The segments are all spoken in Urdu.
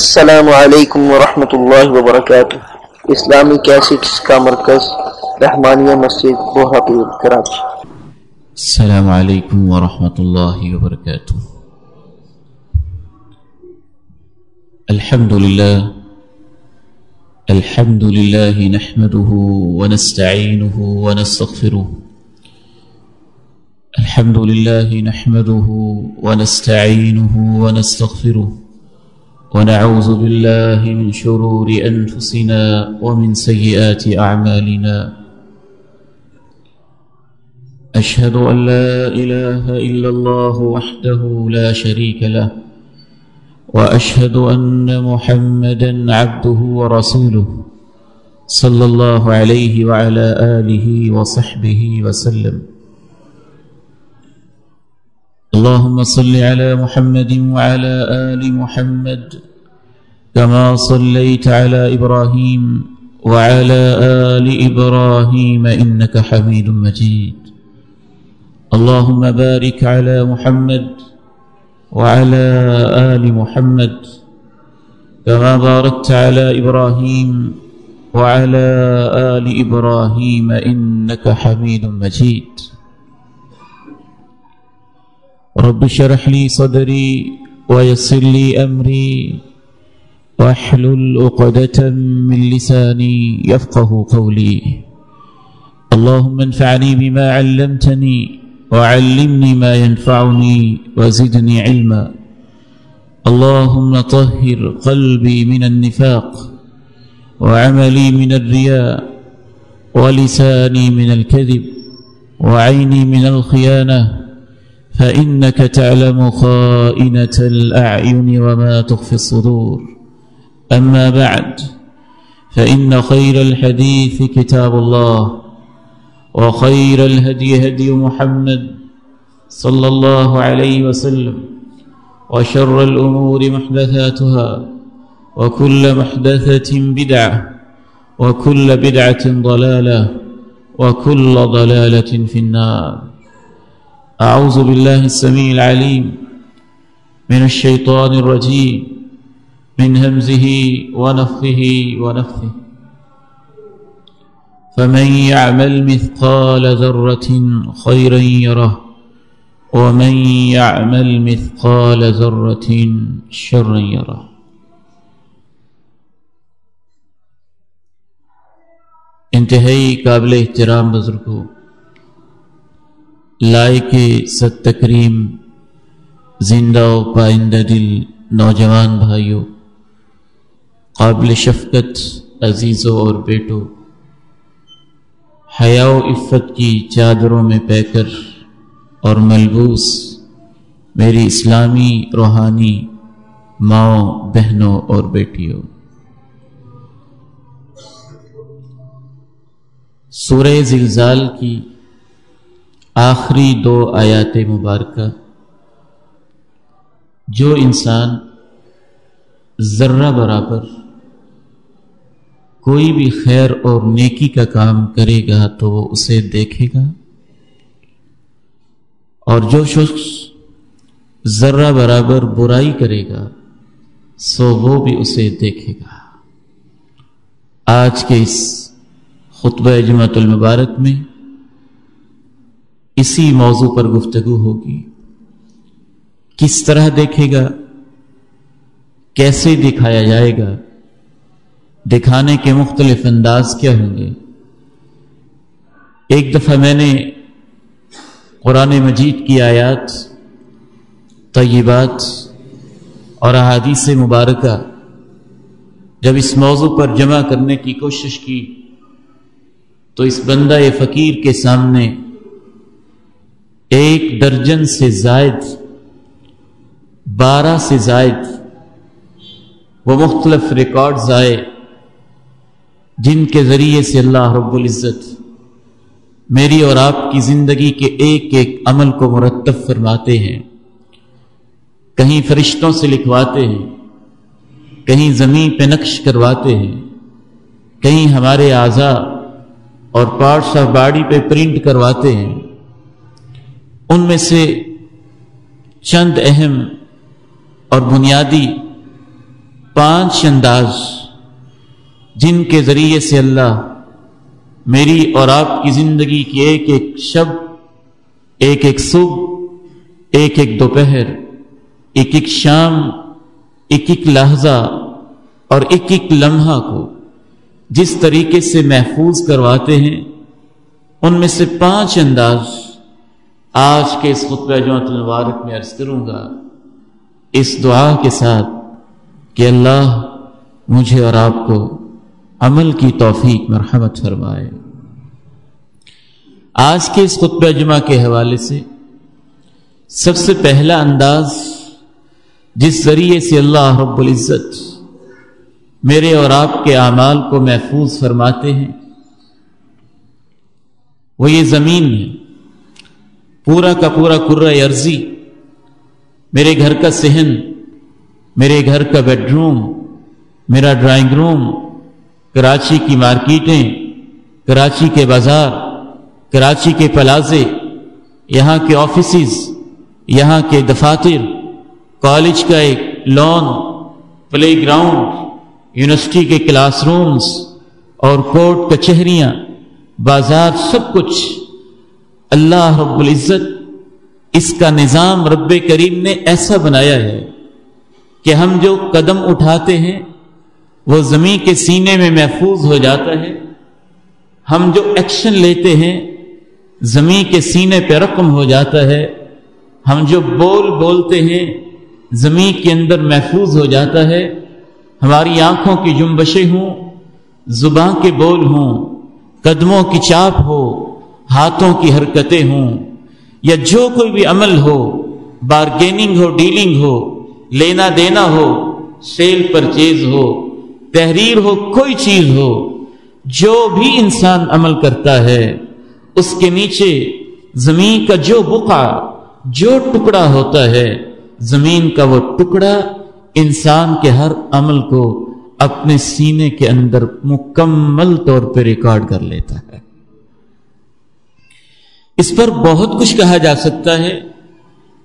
السلام علیکم ورحمۃ اللہ وبرکاتہ۔ اسلامی کیسٹس کا مرکز، رحمانیہ مسجد بہاپور کراچی السلام علیکم ورحمۃ اللہ وبرکاتہ۔ الحمد للہ الحمد لله نحمده ونستعينه ونستغفره الحمد لله نحمده ونستعينه ونستغفره ونعوذ بالله من شرور أنفسنا ومن سيئات أعمالنا. أشهد أن لا إله إلا الله وحده لا شريك له، وأشهد أن محمدا عبده ورسوله صلى الله عليه وعلى آله وصحبه وسلم. اللهم صل على محمد وعلى آل محمد كما صليت على إبراهيم وعلى آل إبراهيم إنك حميد مجيد. اللهم بارك على محمد وعلى آل محمد كما باركت على إبراهيم وعلى آل إبراهيم إنك حميد مجيد. رب شرح لي صدري ويسر لي أمري واحلل عقدة من لساني يفقه قولي. اللهم انفعني بما علمتني وعلمني ما ينفعني وزدني علما. اللهم طهر قلبي من النفاق وعملي من الرياء ولساني من الكذب وعيني من الخيانة. فإنك تعلم خائنة الأعين وما تخفي الصدور. أما بعد، فإن خير الحديث كتاب الله، وخير الهدي هدي محمد صلى الله عليه وسلم، وشر الأمور محدثاتها، وكل محدثة بدعة، وكل بدعة ضلالة، وكل ضلالة في النار. أعوذ بالله السميع العليم من الشيطان الرجيم. من همزه ونفخه ونفثه فمن يعمل مثقال ذرة خيرا يره، ومن يعمل مثقال ذرة شرا يره. انتہائی قابل احترام بزرگوں لائے کے ست تکریم زندہ و پائندہ دل نوجوان بھائیوں قابل شفقت عزیزوں اور بیٹوں، حیا و عفت کی چادروں میں پے کر اور ملبوس میری اسلامی، روحانی ماؤں، بہنوں اور بیٹیوں۔ سورہ زلزال کی آخری دو آیات مبارکہ، جو انسان ذرہ برابر کوئی بھی خیر اور نیکی کا کام کرے گا تو وہ اسے دیکھے گا؟ اور جو شخص ذرہ برابر برائی کرے گا، سو وہ بھی اسے دیکھے گا۔ آج کے اس خطبہ جمعت المبارک میں اسی موضوع پر گفتگو ہوگی۔ کس طرح دیکھے گا؟ کیسے دکھایا جائے گا؟ دکھانے کے مختلف انداز کیا ہوں گے؟ ایک دفعہ میں نے قرآن مجید کی آیات، طیبات اور احادیث مبارکہ جب اس موضوع پر جمع کرنے کی کوشش کی، تو اس بندہ فقیر کے سامنے ایک درجن سے زائد، بارہ سے زائد وہ مختلف ریکارڈز آئے جن کے ذریعے سے اللہ رب العزت میری اور آپ کی زندگی کے ایک ایک عمل کو مرتب فرماتے ہیں۔ کہیں فرشتوں سے لکھواتے ہیں، کہیں زمین پہ نقش کرواتے ہیں، کہیں ہمارے اعضا اور پارٹس آف باڈی پہ پرنٹ کرواتے ہیں۔ ان میں سے چند اہم اور بنیادی پانچ انداز جن کے ذریعے سے اللہ میری اور آپ کی زندگی کی ایک ایک شب، ایک ایک صبح، ایک ایک دوپہر، ایک ایک شام، ایک ایک لہجہ اور ایک ایک لمحہ کو جس طریقے سے محفوظ کرواتے ہیں، ان میں سے پانچ انداز آج کے اس خطبہ جمعت المبارک میں عرض کروں گا۔ اس دعا کے ساتھ کہ اللہ مجھے اور آپ کو عمل کی توفیق مرحمت فرمائے۔ آج کے اس خطبہ جمعہ کے حوالے سے سب سے پہلا انداز جس ذریعے سے اللہ رب العزت میرے اور آپ کے اعمال کو محفوظ فرماتے ہیں، وہ یہ زمین ہے۔ پورا کا پورا کرا عرضی میرے گھر کا صحن میرے گھر کا بیڈ روم، میرا ڈرائنگ روم، کراچی کی مارکیٹیں، کراچی کے بازار، کراچی کے پلازے، یہاں کے آفیسز یہاں کے دفاتر، کالج کا ایک لان، پلے گراؤنڈ، یونیورسٹی کے کلاس رومز اور کورٹ کچہریاں، بازار سب کچھ۔ اللہ رب العزت اس کا نظام رب کریم نے ایسا بنایا ہے۔ کہ ہم جو قدم اٹھاتے ہیں، وہ زمین کے سینے میں محفوظ ہو جاتا ہے۔ ہم جو ایکشن لیتے ہیں، زمین کے سینے پہ رقم ہو جاتا ہے۔ ہم جو بول بولتے ہیں، زمین کے اندر محفوظ ہو جاتا ہے۔ ہماری آنکھوں کی جنبشیں ہوں زباں کے بول ہوں، قدموں کی چاپ ہو، ہاتھوں کی حرکتیں ہوں۔ یا جو کوئی بھی عمل ہو، بارگیننگ ہو، ڈیلنگ ہو لینا دینا ہو، سیل پرچیز ہو، تحریر ہو، کوئی چیز ہو، جو بھی انسان عمل کرتا ہے، اس کے نیچے زمین کا جو بقع جو ٹکڑا ہوتا ہے، زمین کا وہ ٹکڑا انسان کے ہر عمل کو اپنے سینے کے اندر مکمل طور پہ ریکارڈ کر لیتا ہے۔ اس پر بہت کچھ کہا جا سکتا ہے۔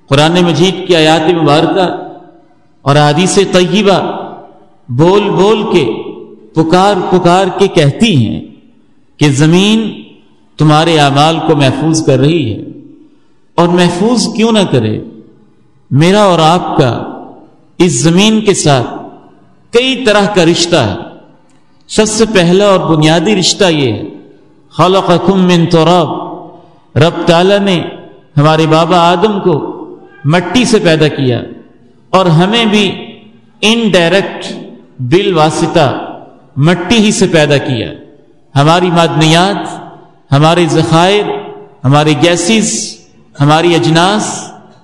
قرآن مجید کی آیات مبارکہ اور حدیث طیبہ بول بول کے پکار پکار کے کہتی ہیں کہ زمین تمہارے اعمال کو محفوظ کر رہی ہے اور محفوظ کیوں نہ کرے؟ میرا اور آپ کا اس زمین کے ساتھ کئی طرح کا رشتہ ہے۔ سب سے پہلا اور بنیادی رشتہ یہ ہے۔ خلقکم من تراب۔ رب تعالی نے ہمارے بابا آدم کو مٹی سے پیدا کیا۔ اور ہمیں بھی ان ڈائریکٹ بل واسطہ مٹی ہی سے پیدا کیا۔ ہماری معدنیات ہمارے ذخائر ہماری گیسز ہماری اجناس،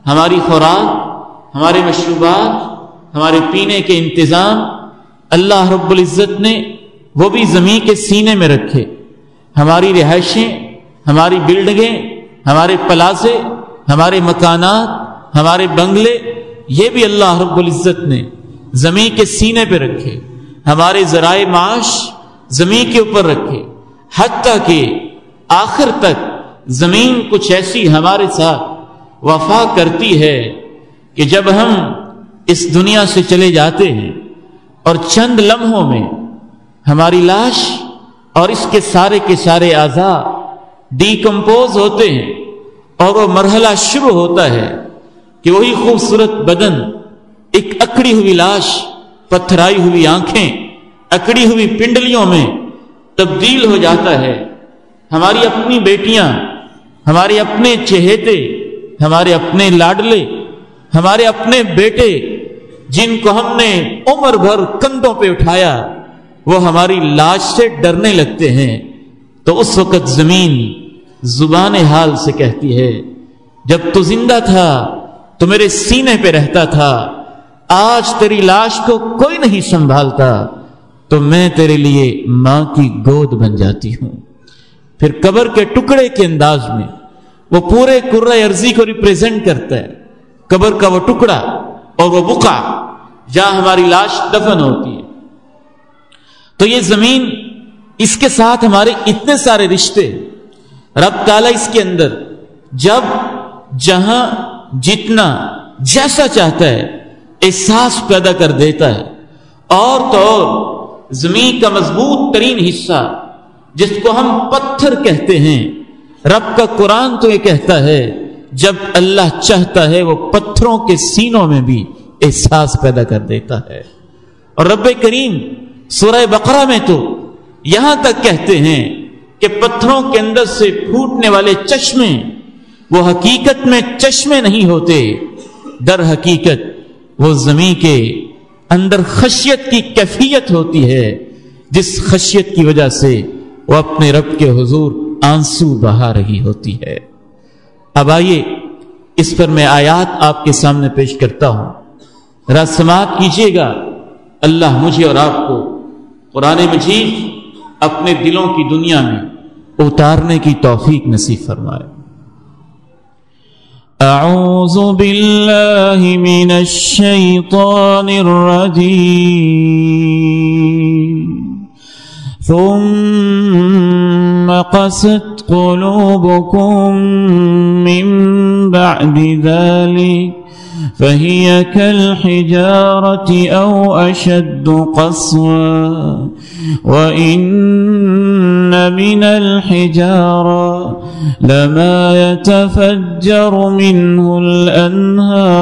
ہماری خوراک، ہمارے مشروبات، ہمارے پینے کے انتظام، اللہ رب العزت نے وہ بھی زمین کے سینے میں رکھے۔ ہماری رہائشیں، ہماری بلڈنگیں، ہمارے پلازے، ہمارے مکانات، ہمارے بنگلے یہ بھی اللہ رب العزت نے زمین کے سینے پہ رکھے، ہمارے ذرائع معاش زمین کے اوپر رکھے، حتیٰ کہ آخر تک زمین کچھ ایسی ہمارے ساتھ وفا کرتی ہے کہ جب ہم اس دنیا سے چلے جاتے ہیں اور چند لمحوں میں ہماری لاش اور اس کے سارے کے سارے اعضا ڈیکمپوز ہوتے ہیں اور وہ مرحلہ شروع ہوتا ہے کہ وہی خوبصورت بدن، ایک اکڑی ہوئی لاش، پتھرائی ہوئی آنکھیں، اکڑی ہوئی پنڈلیوں میں تبدیل ہو جاتا ہے۔ ہماری اپنی بیٹیاں، ہمارے اپنے چہیتے، ہمارے اپنے لاڈلے، ہمارے اپنے بیٹے، جن کو ہم نے عمر بھر کندھوں پہ اٹھایا، وہ ہماری لاش سے ڈرنے لگتے ہیں۔ تو اس وقت زمین زبان حال سے کہتی ہے، جب تو زندہ تھا تو میرے سینے پہ رہتا تھا، آج تیری لاش کو کوئی نہیں سنبھالتا، تو میں تیرے لیے ماں کی گود بن جاتی ہوں۔ پھر قبر کے ٹکڑے کے انداز میں، وہ پورے ارضی کو ریپریزنٹ کرتا ہے۔ قبر کا وہ ٹکڑا اور وہ بکا جہاں ہماری لاش دفن ہوتی ہے۔ تو یہ زمین اس کے ساتھ ہمارے اتنے سارے رشتے، رب تعالیٰ اس کے اندر، جب جہاں جتنا جیسا چاہتا ہے، احساس پیدا کر دیتا ہے۔ اور تو اور، زمین کا مضبوط ترین حصہ، جس کو ہم پتھر کہتے ہیں۔ رب کا قرآن تو یہ کہتا ہے، جب اللہ چاہتا ہے، وہ پتھروں کے سینوں میں بھی احساس پیدا کر دیتا ہے۔ اور رب کریم سورہ بقرہ میں تو یہاں تک کہتے ہیں کہ پتھروں کے اندر سے پھوٹنے والے چشمے وہ حقیقت میں چشمے نہیں ہوتے۔ در حقیقت وہ زمین کے اندر خشیت کی کیفیت ہوتی ہے، جس خشیت کی وجہ سے وہ اپنے رب کے حضور آنسو بہا رہی ہوتی ہے۔ اب آئیے اس پر میں آیات آپ کے سامنے پیش کرتا ہوں۔ رسمات کیجیے گا۔ اللہ مجھے اور آپ کو قرآن مجید اپنے دلوں کی دنیا میں اتارنے کی توفیق نصیب فرمائے۔ أعوذ بالله من الشيطان الرجيم. ثم قست قلوبكم من بعد ذلك فهي كالحجارة أو أشد قسوة. وإن من الحجارة لما يتفجر منه الأنهار.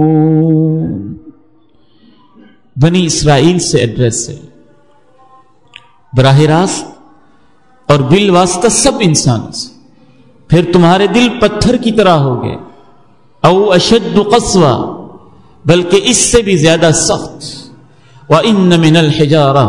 بنی اسرائیل سے ایڈریس ہے۔ براہ راست اور بل واسطہ سب انسانوں سے۔ پھر تمہارے دل پتھر کی طرح ہو گئے۔ او اشد قصوہ بلکہ اس سے بھی زیادہ سخت۔ وَإِنَّ مِنَ الْحِجَارَةِ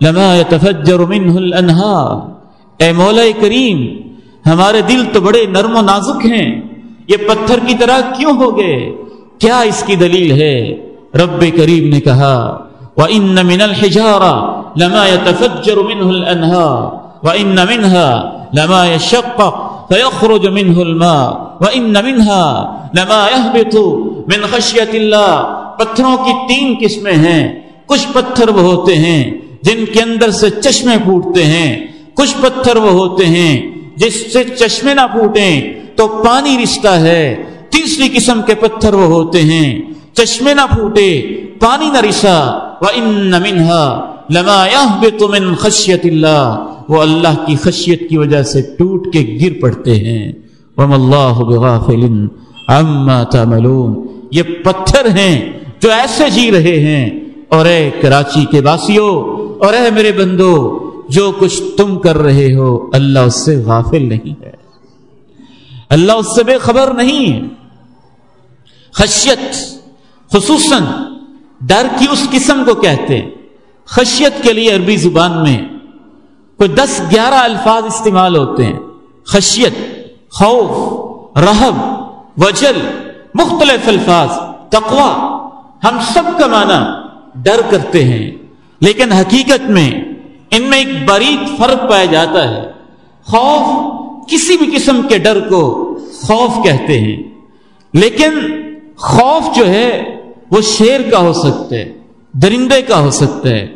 لَمَا يَتَفَجَّرُ مِنْهُ الْأَنْهَارِ اے مولا کریم، ہمارے دل تو بڑے نرم و نازک ہیں۔ یہ پتھر کی طرح کیوں ہو گئے؟ کیا اس کی دلیل ہے؟ رب کریم نے کہا، وَإِنَّ مِنَ الْحِجَارَةِ لَمَا يَتَفَجَّرُ مِنْهُ الْأَنْهَارِ، وَإِنَّ مِنْهَا لَمَا يَشَقَّقُ فيخرج منه الماء وان منها لما يهبط من خشيه الله۔ پتھروں کی تین قسمیں ہیں۔ کچھ پتھر وہ ہوتے ہیں جن کے اندر سے چشمے پھوٹتے ہیں۔ کچھ پتھر وہ ہوتے ہیں جس سے چشمے نہ پھوٹیں تو پانی رشتہ ہے۔ تیسری قسم کے پتھر وہ ہوتے ہیں چشمے نہ پھوٹے، پانی نہ رسا۔ وَإِنَّ مِنْهَا لَمَا يَهْبِطُ مِنْ خَشْيَةِ اللَّهِ۔ وہ اللہ کی خشیت کی وجہ سے ٹوٹ کے گر پڑتے ہیں۔ وَمَ اللَّهُ بِغَافِلٍ عَمَّا تَعْمَلُونَ۔ یہ پتھر ہیں جو ایسے جی رہے ہیں۔ اور اے کراچی کے باسیوں اور اے میرے بندو، جو کچھ تم کر رہے ہو، اللہ اس سے غافل نہیں ہے۔ اللہ اس سے بے خبر نہیں۔ ہے خشیت خصوصاً ڈر کی اس قسم کو کہتے ہیں، خشیت کے لیے عربی زبان میں کوئی دس گیارہ الفاظ استعمال ہوتے ہیں۔ خشیت، خوف رہب وجل، مختلف الفاظ تقوا ہم سب کا معنی ڈر کرتے ہیں۔ لیکن حقیقت میں ان میں ایک باریک فرق پایا جاتا ہے۔ خوف کسی بھی قسم کے ڈر کو خوف کہتے ہیں۔ لیکن خوف جو ہے وہ شیر کا ہو سکتا ہے درندے کا ہو سکتا ہے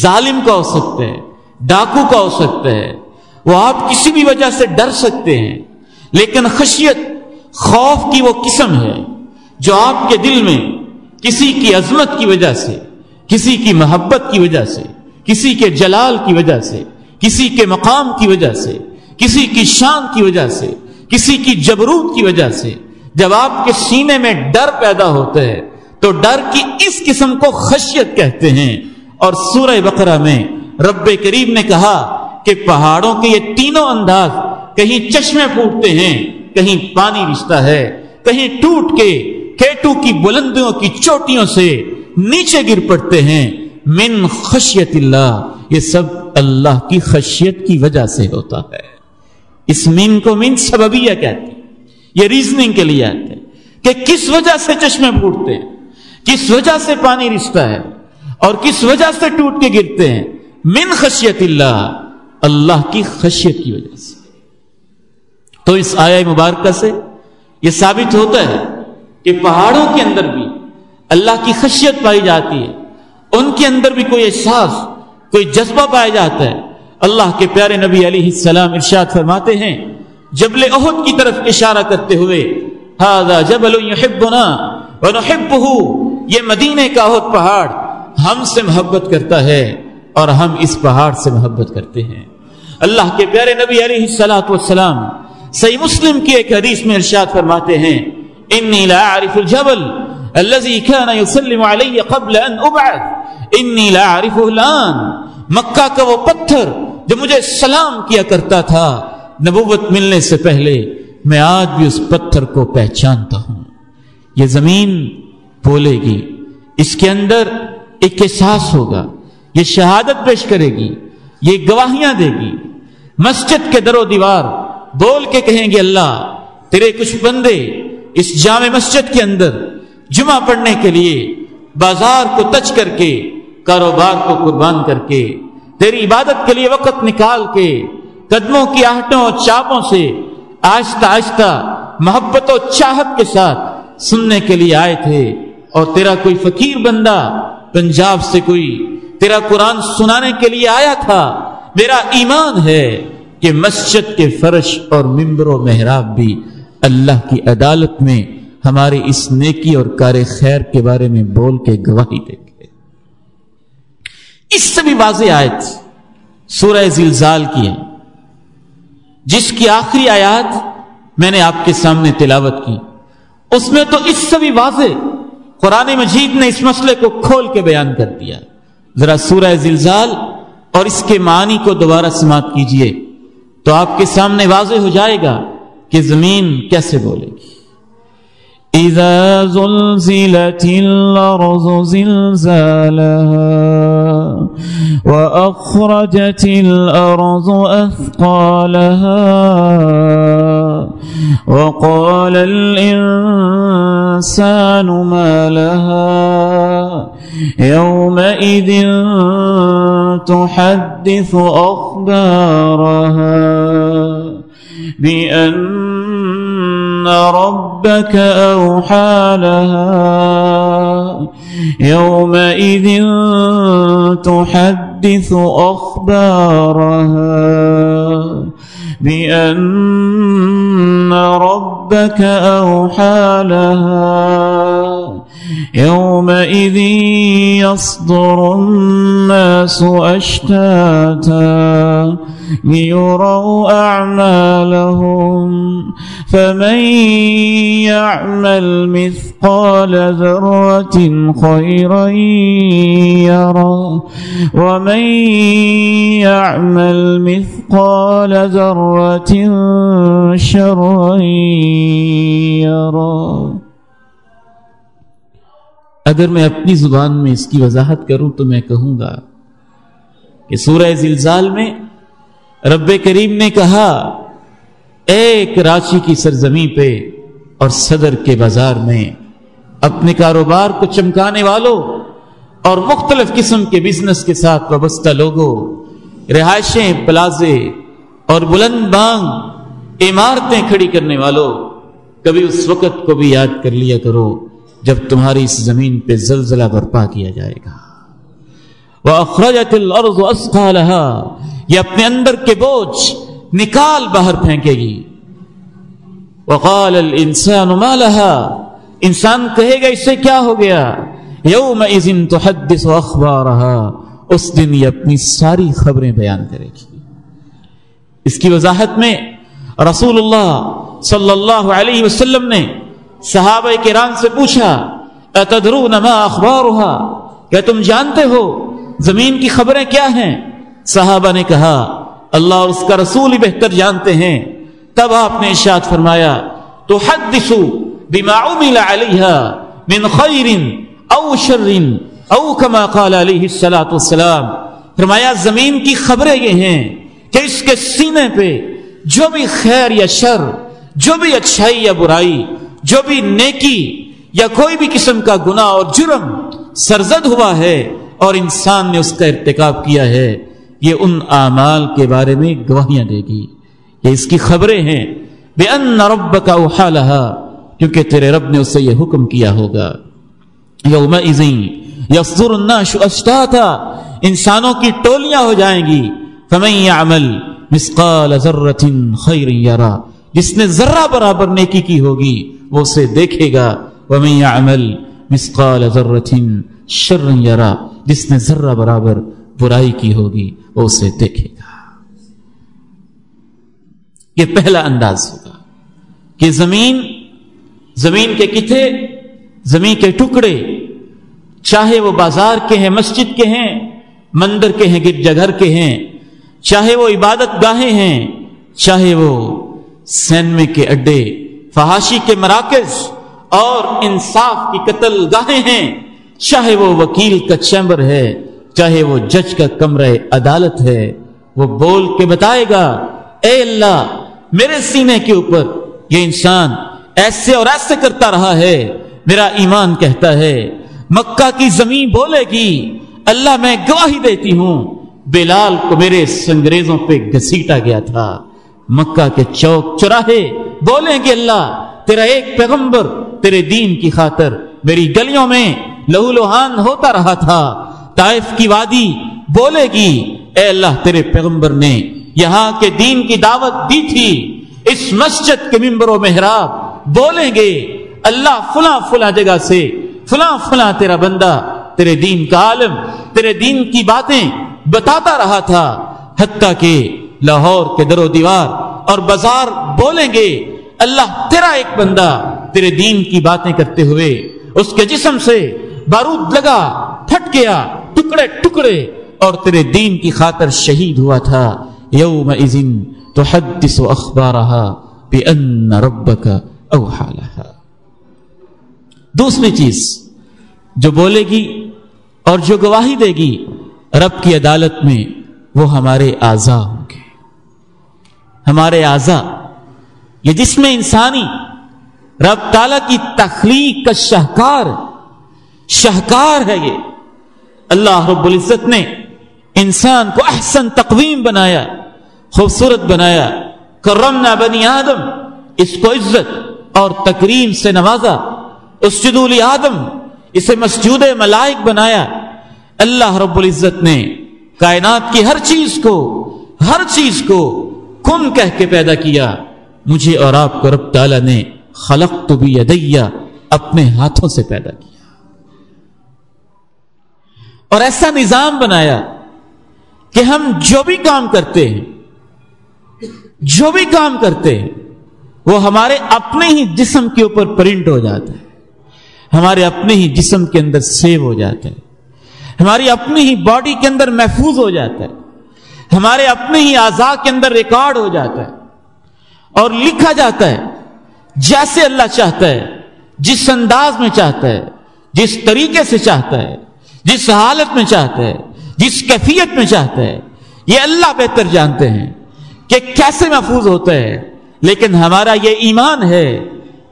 ظالم کا ہو سکتا ہے ڈاکو کا ہو سکتا ہے وہ آپ کسی بھی وجہ سے ڈر سکتے ہیں، لیکن خشیت، خوف کی وہ قسم ہے جو آپ کے دل میں کسی کی عظمت کی وجہ سے، کسی کی محبت کی وجہ سے، کسی کے جلال کی وجہ سے، کسی کے مقام کی وجہ سے، کسی کی شان کی وجہ سے، کسی کی جبروت کی وجہ سے جب آپ کے سینے میں ڈر پیدا ہوتا ہے تو ڈر کی اس قسم کو خشیت کہتے ہیں۔ اور سورہ بقرہ میں رب کریم نے کہا کہ پہاڑوں کے یہ تینوں انداز کہیں چشمے پھوٹتے ہیں، کہیں پانی رشتہ ہے، کہیں ٹوٹ کے کیٹو کی بلندیوں کی چوٹیوں سے نیچے گر پڑتے ہیں۔ من خشیت اللہ، یہ سب اللہ کی خشیت کی وجہ سے ہوتا ہے۔ اس من کو من سببیہ کہتے ہیں، یہ ریزننگ کے لیے آتے ہیں کہ کس وجہ سے چشمے پھوٹتے ہیں۔ کس وجہ سے پانی رشتہ ہے اور کس وجہ سے ٹوٹ کے گرتے ہیں؟ من خشیت اللہ اللہ کی خشیت کی وجہ سے۔ تو اس آیا مبارکہ سے یہ ثابت ہوتا ہے کہ پہاڑوں کے اندر بھی اللہ کی خشیت پائی جاتی ہے۔ ان کے اندر بھی کوئی احساس، کوئی جذبہ پایا جاتا ہے۔ اللہ کے پیارے نبی علیہ السلام ارشاد فرماتے ہیں، جبل عہد کی طرف اشارہ کرتے ہوئے جبل يحبنا ونحبه یہ مدینے کا عہد پہاڑ ہم سے محبت کرتا ہے اور ہم اس پہاڑ سے محبت کرتے ہیں۔ اللہ کے پیارے نبی علیہ السلاۃ والسلام صحیح مسلم کی ایک حدیث میں ارشاد فرماتے ہیں، انی لا اعرف الجبل الذي كان يسلم علي قبل ان ابعث، انی لا اعرفه الان۔ مکہ کا وہ پتھر جو مجھے سلام کیا کرتا تھا، نبوت ملنے سے پہلے میں آج بھی اس پتھر کو پہچانتا ہوں۔ یہ زمین بولے گی۔ اس کے اندر ایک احساس ہوگا۔ یہ شہادت پیش کرے گی۔ یہ گواہیاں دے گی۔ مسجد کے در و دیوار بول کے کہیں گے، اللہ، تیرے کچھ بندے اس جامع مسجد کے اندر جمعہ پڑھنے کے لیے بازار کو تچ کر کے، کاروبار کو قربان کر کے، تیری عبادت کے لیے وقت نکال کے، قدموں کی آہٹوں اور چاپوں سے آہستہ آہستہ محبت و چاہت کے ساتھ سننے کے لیے آئے تھے۔ اور تیرا کوئی فقیر بندہ پنجاب سے کوئی تیرا قرآن سنانے کے لیے آیا تھا، میرا ایمان ہے کہ مسجد کے فرش اور ممبر و محراب بھی اللہ کی عدالت میں ہماری اس نیکی اور کار خیر کے بارے میں بول کے گواہی دے گے اس سے بھی واضح آیت سورہ زلزال کی ہے۔ جس کی آخری آیات میں نے آپ کے سامنے تلاوت کی، اس میں تو اس سے بھی واضح قرآن مجید نے اس مسئلے کو کھول کے بیان کر دیا۔ ذرا سورہ زلزال اور اس کے معنی کو دوبارہ سماعت کیجیے تو آپ کے سامنے واضح ہو جائے گا کہ زمین کیسے بولے گی۔ إذا زلزلت الأرض زلزالها وأخرجت الأرض أثقالها وقال الإنسان ما لها يومئذ تحدث أخبارها بأن ربك أوحى لها يومئذ تحدث أخبارها بأن ربك أوحى لها يومئذ يصدر الناس أشتاتا ليروا أعمالهم فمن يعمل مثقال ذرة خيرا يرى ومن يعمل مثقال ذرة شرا يرى اگر میں اپنی زبان میں اس کی وضاحت کروں تو میں کہوں گا کہ سورہ زلزال میں رب کریم نے کہا، ایک راچی کی سرزمی پہ اور صدر کے بازار میں اپنے کاروبار کو چمکانے والوں اور مختلف قسم کے بزنس کے ساتھ وابستہ لوگوں، رہائشیں، پلازے اور بلند بانگ، عمارتیں کھڑی کرنے والوں، کبھی اس وقت کو بھی یاد کر لیا کرو جب تمہاری اس زمین پہ زلزلہ برپا کیا جائے گا۔ یہ اپنے اندر کے بوجھ نکال باہر پھینکے گی۔ وقال الانسان ما لها۔ انسان کہے گا، اس سے کیا ہو گیا؟ یوم اذن تحدث اخبارها اس دن یہ اپنی ساری خبریں بیان کرے گی۔ اس کی وضاحت میں رسول اللہ صلی اللہ علیہ وسلم نے صحابہ کرام سے پوچھا اتدرون ما اخبارها کیا تم جانتے ہو؟ زمین کی خبریں کیا ہیں؟ صحابہ نے کہا، اللہ اور اس کا رسول ہی بہتر جانتے ہیں۔ تب آپ نے ارشاد فرمایا تو حدثوا بما عمل عليها من خیر او شر او كما قال علیہ الصلوۃ والسلام۔ فرمایا، زمین کی خبریں یہ ہیں کہ اس کے سینے پہ جو بھی خیر یا شر، جو بھی اچھائی یا برائی، جو بھی نیکی یا کوئی بھی قسم کا گناہ اور جرم سرزد ہوا ہے اور انسان نے اس کا ارتکاب کیا ہے، یہ ان اعمال کے بارے میں گواہیاں دے گی۔ یہ اس کی خبریں ہیں۔ بے ان رب کا احالہ کیونکہ تیرے رب نے اسے یہ حکم کیا ہوگا۔ یوم یفر الناس اشتاتا انسانوں کی ٹولیاں ہو جائیں گی۔ فمن يعمل مثقال ذرة خیر یرا جس نے ذرہ برابر نیکی کی ہوگی، وہ اسے دیکھے گا۔ ومن يعمل مثقال ذرة شر یرا جس نے ذرہ برابر برائی کی ہوگی وہ اسے دیکھے گا۔ یہ پہلا انداز ہوگا کہ زمین زمین کے کتھے، زمین کے ٹکڑے، چاہے وہ بازار کے ہیں، مسجد کے ہیں، مندر کے ہیں گرجا گھر کے ہیں، چاہے وہ عبادت گاہیں ہیں، چاہے وہ سینمے کے اڈے، فحاشی کے مراکز اور انصاف کی قتل گاہیں ہیں۔ چاہے وہ وکیل کا چیمبر ہے، چاہے وہ جج کا کمرہ عدالت ہے، وہ بول کے بتائے گا، اے اللہ، میرے سینے کے اوپر یہ انسان ایسے اور ایسے کرتا رہا ہے، میرا ایمان کہتا ہے، مکہ کی زمین بولے گی، اللہ میں گواہی دیتی ہوں، بلال کو میرے سنگریزوں پہ گسیٹا گیا تھا، مکہ کے چوک چراہے بولیں گے اللہ، تیرا ایک پیغمبر تیرے دین کی خاطر میری گلیوں میں لہو لوہان ہوتا رہا تھا۔ طائف کی وادی بولے گی، اے اللہ تیرے پیغمبر نے، یہاں کے دین کی دعوت دی تھی۔ اس مسجد کے ممبر و محراب بولیں گے، اللہ فلاں فلاں جگہ سے، فلاں فلاں تیرا بندہ، تیرے دین کا عالم، تیرے دین کی باتیں بتاتا رہا تھا۔ حتیٰ کہ لاہور کے در و دیوار اور بازار بولیں گے، اللہ تیرا ایک بندہ تیرے دین کی باتیں کرتے ہوئے، اس کے جسم سے بارود لگا، پھٹ گیا، ٹکڑے ٹکڑے۔ اور تیرے دین کی خاطر شہید ہوا تھا۔ یوم اذن تحدث اخبارها بان ربك اوحى لها۔ دوسری چیز، جو بولے گی اور جو گواہی دے گی، رب کی عدالت میں وہ ہمارے اعضا ہوں گے۔ ہمارے اعضا یہ جس میں انسانی، رب تعالی کی تخلیق کا شہکار شہکار ہے یہ۔ اللہ رب العزت نے انسان کو احسن تقویم بنایا، خوبصورت بنایا۔ کرمنا بنی آدم، اس کو عزت اور تکریم سے نوازا۔ اس جدول آدم، اسے مسجود ملائک بنایا۔ اللہ رب العزت نے کائنات کی ہر چیز کو، ہر چیز کو کن کہہ کے پیدا کیا۔ مجھے اور آپ کو رب تعالی نے خلق تو بھی ادیا اپنے ہاتھوں سے پیدا کیا۔ اور ایسا نظام بنایا کہ ہم جو بھی کام کرتے ہیں، جو بھی کام کرتے ہیں، وہ ہمارے اپنے ہی جسم کے اوپر پرنٹ ہو جاتا ہے۔ ہمارے اپنے ہی جسم کے اندر سیو ہو جاتا ہے۔ ہماری اپنی ہی باڈی کے اندر محفوظ ہو جاتا ہے۔ ہمارے اپنے ہی اعضاء کے اندر ریکارڈ ہو جاتا ہے۔ اور لکھا جاتا ہے، جیسے اللہ چاہتا ہے، جس انداز میں چاہتا ہے، جس طریقے سے چاہتا ہے۔ جس حالت میں چاہتا ہے جس کیفیت میں چاہتا ہے یہ اللہ بہتر جانتے ہیں کہ کیسے محفوظ ہوتا ہے لیکن ہمارا یہ ایمان ہے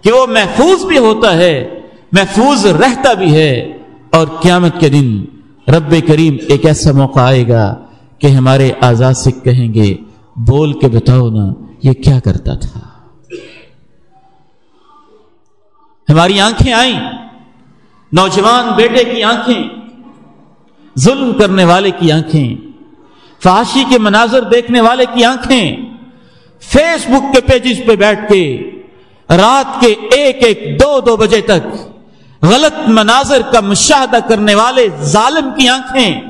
کہ وہ محفوظ بھی ہوتا ہے، محفوظ رہتا بھی ہے۔ اور قیامت کے دن رب کریم ایک ایسا موقع آئے گا کہ ہمارے آزاد سے کہیں گے، بول کے بتاؤ نا، یہ کیا کرتا تھا۔ ہماری آنکھیں آئیں، نوجوان بیٹے کی آنکھیں ظلم کرنے والے کی آنکھیں، فحاشی کے مناظر دیکھنے والے کی آنکھیں، فیس بک کے پیجز پہ بیٹھ کے، رات کے ایک ایک دو دو بجے تک غلط مناظر کا مشاہدہ کرنے والے ظالم کی آنکھیں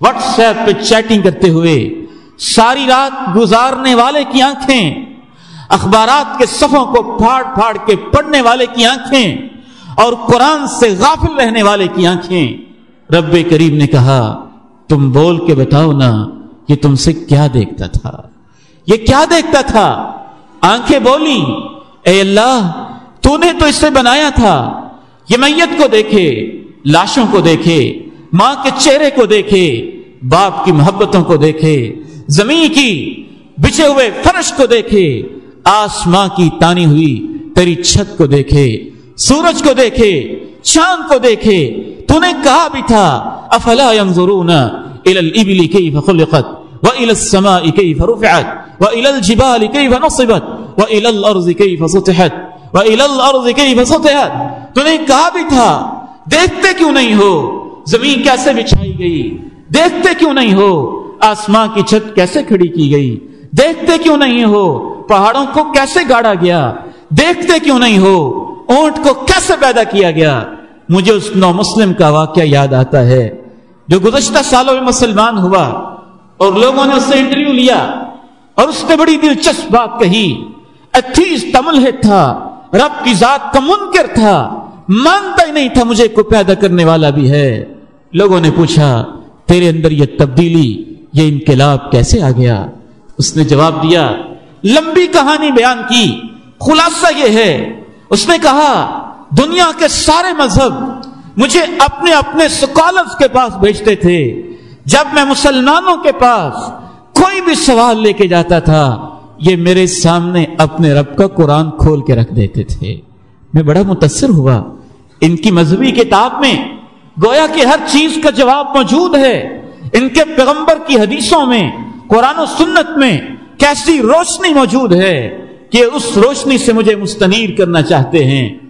واٹس ایپ پہ چیٹنگ کرتے ہوئے ساری رات گزارنے والے کی آنکھیں، اخبارات کے صفوں کو پھاڑ پھاڑ کے پڑھنے والے کی آنکھیں اور قرآن سے غافل رہنے والے کی آنکھیں۔ رب کریم نے کہا، تم بول کے بتاؤ نا کہ تم سے کیا دیکھتا تھا۔ یہ کیا دیکھتا تھا؟ آنکھیں بولی، اے اللہ تو نے تو اسے بنایا تھا۔ یہ میت کو دیکھے، لاشوں کو دیکھے، ماں کے چہرے کو دیکھے، باپ کی محبتوں کو دیکھے، زمین کی بچے ہوئے فرش کو دیکھے، آسماں کی تانی ہوئی تیری چھت کو دیکھے، سورج کو دیکھے چاند کو دیکھے۔ تو نے کہا بھی تھا، افلا ينظرون الى الابل كيف خلقت والى السماء كيف رفعت والى الجبال كيف نصبت والى الارض كيف سطحت والى الارض كيف سطحت۔ تو نے کہا بھی تھا، دیکھتے کیوں نہیں ہو؟ زمین کیسے بچھائی گئی؟ دیکھتے کیوں نہیں ہو؟ آسمان کی چھت کیسے کھڑی کی گئی؟ دیکھتے کیوں نہیں ہو؟ پہاڑوں کو کیسے گاڑا گیا؟ دیکھتے کیوں نہیں ہو؟ اونٹ کو کیسے پیدا کیا گیا؟ مجھے اس نو مسلم کا واقعہ یاد آتا ہے، جو گزشتہ سالوں میں مسلمان ہوا اور لوگوں نے اس سے انٹرویو لیا اور اس نے بڑی دلچسپ بات کہی اتیس تمل تھا، رب کی ذات کا منکر تھا، مانتا ہی نہیں تھا مجھے کو پیدا کرنے والا بھی ہے۔ لوگوں نے پوچھا، تیرے اندر یہ تبدیلی، یہ انقلاب کیسے آ گیا؟ اس نے جواب دیا، لمبی کہانی بیان کی، خلاصہ یہ ہے، اس نے کہا دنیا کے سارے مذہب مجھے اپنے اپنے سکالرز کے پاس بھیجتے تھے۔ جب میں مسلمانوں کے پاس کوئی بھی سوال لے کے جاتا تھا، یہ میرے سامنے اپنے رب کا قرآن کھول کے رکھ دیتے تھے۔ میں بڑا متاثر ہوا۔ ان کی مذہبی کتاب میں گویا کہ ہر چیز کا جواب موجود ہے۔ ان کے پیغمبر کی حدیثوں میں، قرآن و سنت میں کیسی روشنی موجود ہے کہ اس روشنی سے مجھے مستنیر کرنا چاہتے ہیں۔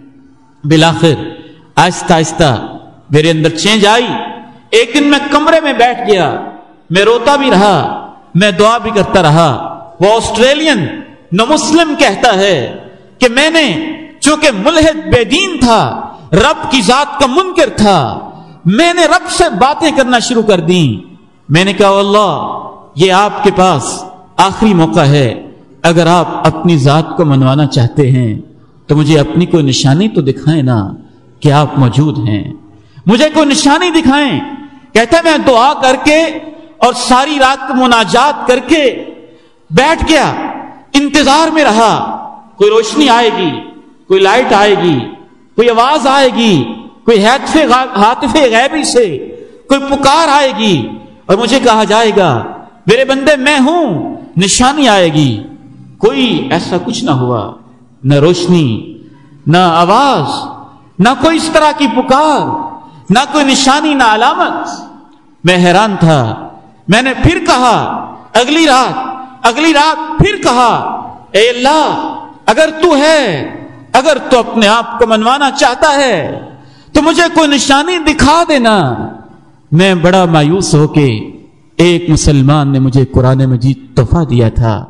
بلاخر آہستہ آہستہ میرے اندر چینج آئی۔ ایک دن میں کمرے میں بیٹھ گیا، میں روتا بھی رہا، میں دعا بھی کرتا رہا۔ وہ آسٹریلین نو مسلم کہتا ہے کہ میں نے، چونکہ ملحد بے دین تھا، رب کی ذات کا منکر تھا، میں نے رب سے باتیں کرنا شروع کر دی میں نے کہا، اللہ، یہ آپ کے پاس آخری موقع ہے۔ اگر آپ اپنی ذات کو منوانا چاہتے ہیں تو مجھے اپنی کوئی نشانی تو دکھائیں نا کہ آپ موجود ہیں۔ مجھے کوئی نشانی دکھائیں۔ کہتا میں دعا کر کے اور ساری رات مناجات کر کے بیٹھ گیا۔ انتظار میں رہا۔ کوئی روشنی آئے گی، کوئی لائٹ آئے گی، کوئی آواز آئے گی، کوئی ہاتف غیبی سے کوئی پکار آئے گی اور مجھے کہا جائے گا، میرے بندے میں ہوں، نشانی آئے گی۔ کوئی ایسا کچھ نہ ہوا۔ نہ روشنی، نہ آواز، نہ کوئی اس طرح کی پکار، نہ کوئی نشانی، نہ علامت۔ میں حیران تھا۔ میں نے پھر کہا، اگلی رات اگلی رات پھر کہا، اے اللہ، اگر تو ہے، اگر تو اپنے آپ کو منوانا چاہتا ہے، تو مجھے کوئی نشانی دکھا دینا۔ میں بڑا مایوس ہو کے ایک مسلمان نے مجھے قرآن مجید تحفہ دیا تھا۔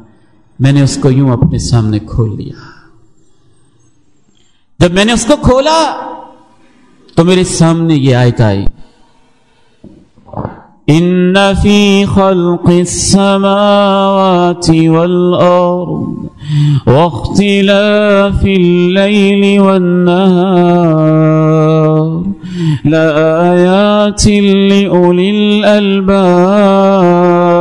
میں نے اس کو یوں اپنے سامنے کھول لیا جب میں نے اس کو کھولا تو میرے سامنے یہ آیت آئی۔ ان في خلق السماوات والارض واختلاف الليل والنهار لآيات لأولي الألباب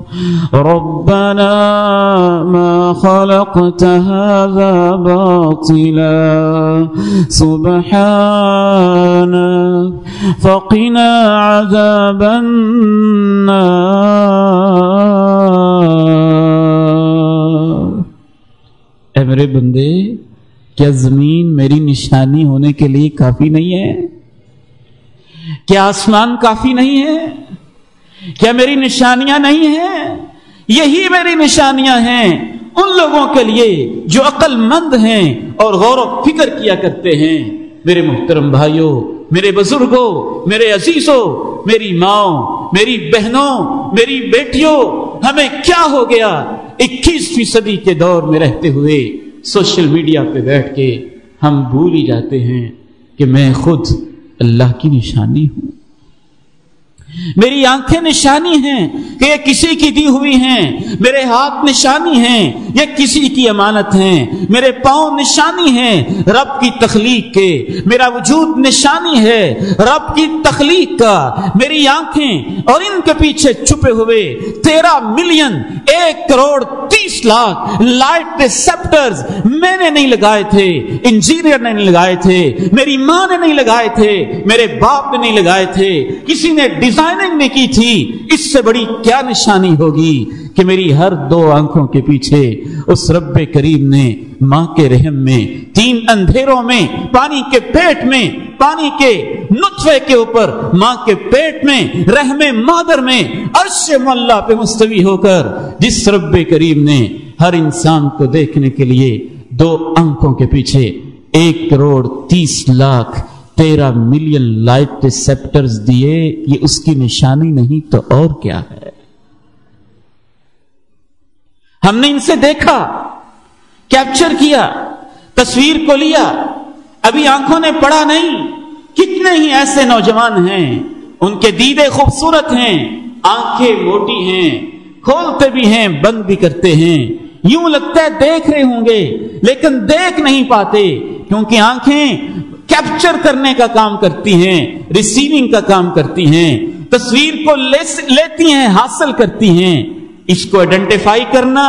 ربنا ما خلقت هذا باطلا. سبحانك فقنا عذاب النار. اے میرے بندے، کیا زمین میری نشانی ہونے کے لیے کافی نہیں ہے؟ کیا آسمان کافی نہیں ہے؟ کیا میری نشانیاں نہیں ہیں، یہی میری نشانیاں ہیں۔ ان لوگوں کے لیے جو عقل مند ہیں اور غور و فکر کیا کرتے ہیں۔ میرے محترم بھائیوں میرے بزرگوں میرے عزیزوں میری ماں میری بہنوں، میری بیٹیوں، ہمیں کیا ہو گیا؟ اکیسویں صدی کے دور میں رہتے ہوئے سوشل میڈیا پہ بیٹھ کے ہم بھول ہی جاتے ہیں کہ میں خود اللہ کی نشانی ہوں۔ میری آنکھیں نشانی ہیں کہ یہ کسی کی دی ہوئی ہیں، میرے ہاتھ نشانی ہیں، یہ کسی کی امانت ہیں، میرے پاؤں نشانی ہیں رب کی تخلیق کے، میرا وجود نشانی ہے رب کی تخلیق کا، میری آنکھیں اور ان کے پیچھے چھپے ہوئے تیرہ ملین ایک کروڑ تیس لاکھ لائٹ ریسپٹرز میں نے نہیں لگائے تھے، انجینئر نے نہیں لگائے تھے، میری ماں نے نہیں لگائے تھے، میرے باپ نے نہیں لگائے تھے، کسی نے ڈیزائننگ نہیں کی تھی، اس سے بڑی کیا نشانی ہوگی؟ کہ میری ہر دو آنکھوں کے پیچھے اس رب کریم نے ماں کے رحم میں، تین اندھیروں میں، پانی کے پیٹ میں، پانی کے نطفے کے اوپر، ماں کے پیٹ میں، رحم مادر میں عرش ملا پہ مستوی ہو کر جس رب کریم نے ہر انسان کو دیکھنے کے لیے دو آنکھوں کے پیچھے ایک کروڑ تیس لاکھ تیرہ ملین لائٹ ریسپٹرز دیے، یہ اس کی نشانی نہیں تو اور کیا ہے؟ ہم نے ان سے دیکھا کیپچر کیا، تصویر کو لیا۔ ابھی آنکھوں نے پڑھا نہیں، کتنے ہی ایسے نوجوان ہیں، ان کے دیدے خوبصورت ہیں، آنکھیں موٹی ہیں کھولتے بھی ہیں، بند بھی کرتے ہیں۔ یوں لگتا ہے دیکھ رہے ہوں گے، لیکن دیکھ نہیں پاتے، کیونکہ آنکھیں کیپچر کرنے کا کام کرتی ہیں ریسیونگ کا کام کرتی ہیں۔ تصویر کو لیتی ہیں، حاصل کرتی ہیں۔ اس کو آئیڈینٹیفائی کرنا،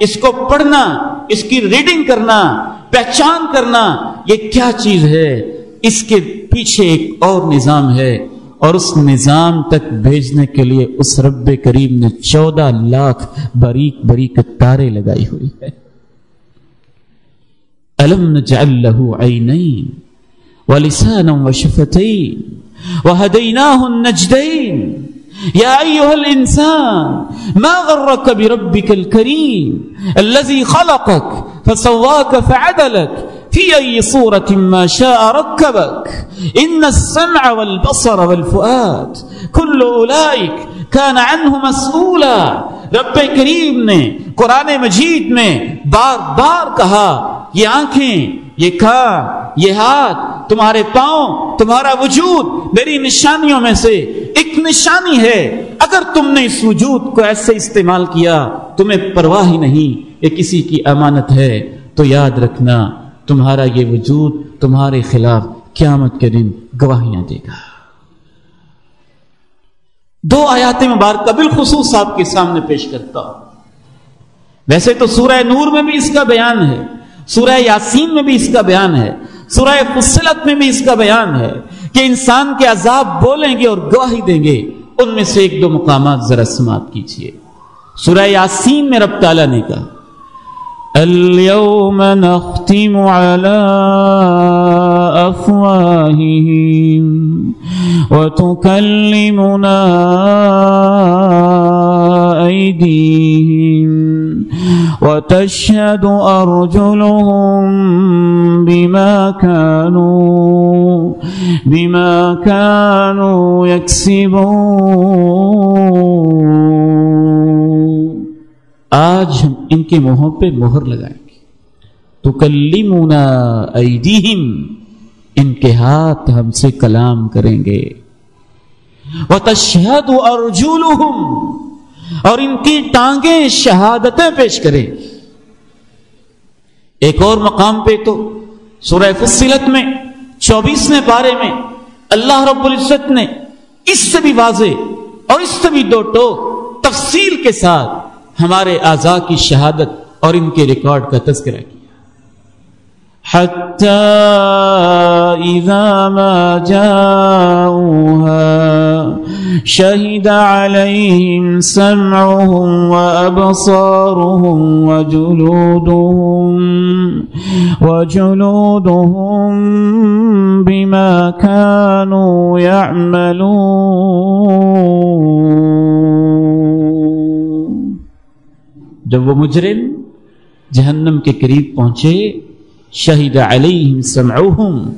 اس کو پڑھنا، اس کی ریڈنگ کرنا، پہچان کرنا، یہ کیا چیز ہے؟ اس کے پیچھے ایک اور نظام ہے اور اس نظام تک بھیجنے کے لیے اس رب کریم نے چودہ لاکھ بریک بریک تارے لگائی ہوئی ہے الم نجعل له عينين ولسانا وشفتين وهديناه النجدين يا أيها الإنسان، ما غرك بربك الكريم الذي خلقك فسواك فعدلك؟ في أي صورة ما شاء ركبك؟ إن السمع والبصر والفؤاد، كل أولئك كان عنه مسؤولا. رب کریم نے، قرآن مجید میں بار بار کہا، یہ آنکھیں، یہ کان، یہ ہاتھ، تمہارے پاؤں، تمہارا وجود، میری نشانیوں میں سے ایک نشانی ہے۔ اگر تم نے اس وجود کو ایسے استعمال کیا، تمہیں پرواہ ہی نہیں یہ کسی کی امانت ہے۔ تو یاد رکھنا، تمہارا یہ وجود تمہارے خلاف قیامت کے دن گواہیاں دے گا۔ دو آیات مبارکہ بالخصوص آپ کے سامنے پیش کرتا ہوں۔ ویسے تو سورہ نور میں بھی اس کا بیان ہے، سورہ یاسین میں بھی اس کا بیان ہے۔ سورہ فصلت میں بھی اس کا بیان ہے کہ انسان کے عذاب بولیں گے اور گواہی دیں گے۔ ان میں سے ایک دو مقامات ذرا سماعت کیجیے سورہ یاسین میں رب تعالیٰ نے کہا، اليوم نختم على أفواههم وتكلمنا أيديهم وتشهد أرجلهم بما كانوا بما كانوا يكسبون۔ آج ہم ان کے منہوں پہ مہر لگائیں گے۔ تو کلی مونا ان کے ہاتھ ہم سے کلام کریں گے۔ وہ تشہد اور ان کی ٹانگیں شہادتیں پیش کریں۔ ایک اور مقام پہ تو سورہ فصلت میں، چوبیسویں پارے میں اللہ رب العزت نے اس سے بھی واضح اور اس سے بھی دو ٹو تفصیل کے ساتھ ہمارے اعضاء کی شہادت اور ان کے ریکارڈ کا تذکرہ کیا۔ حتى إذا ما جاءوها شهد عليهم سمعهم وأبصارهم وجلودهم وجلودهم بما كانوا يعملون جب وہ مجرم جہنم کے قریب پہنچے شہید علیہم سمعوہم،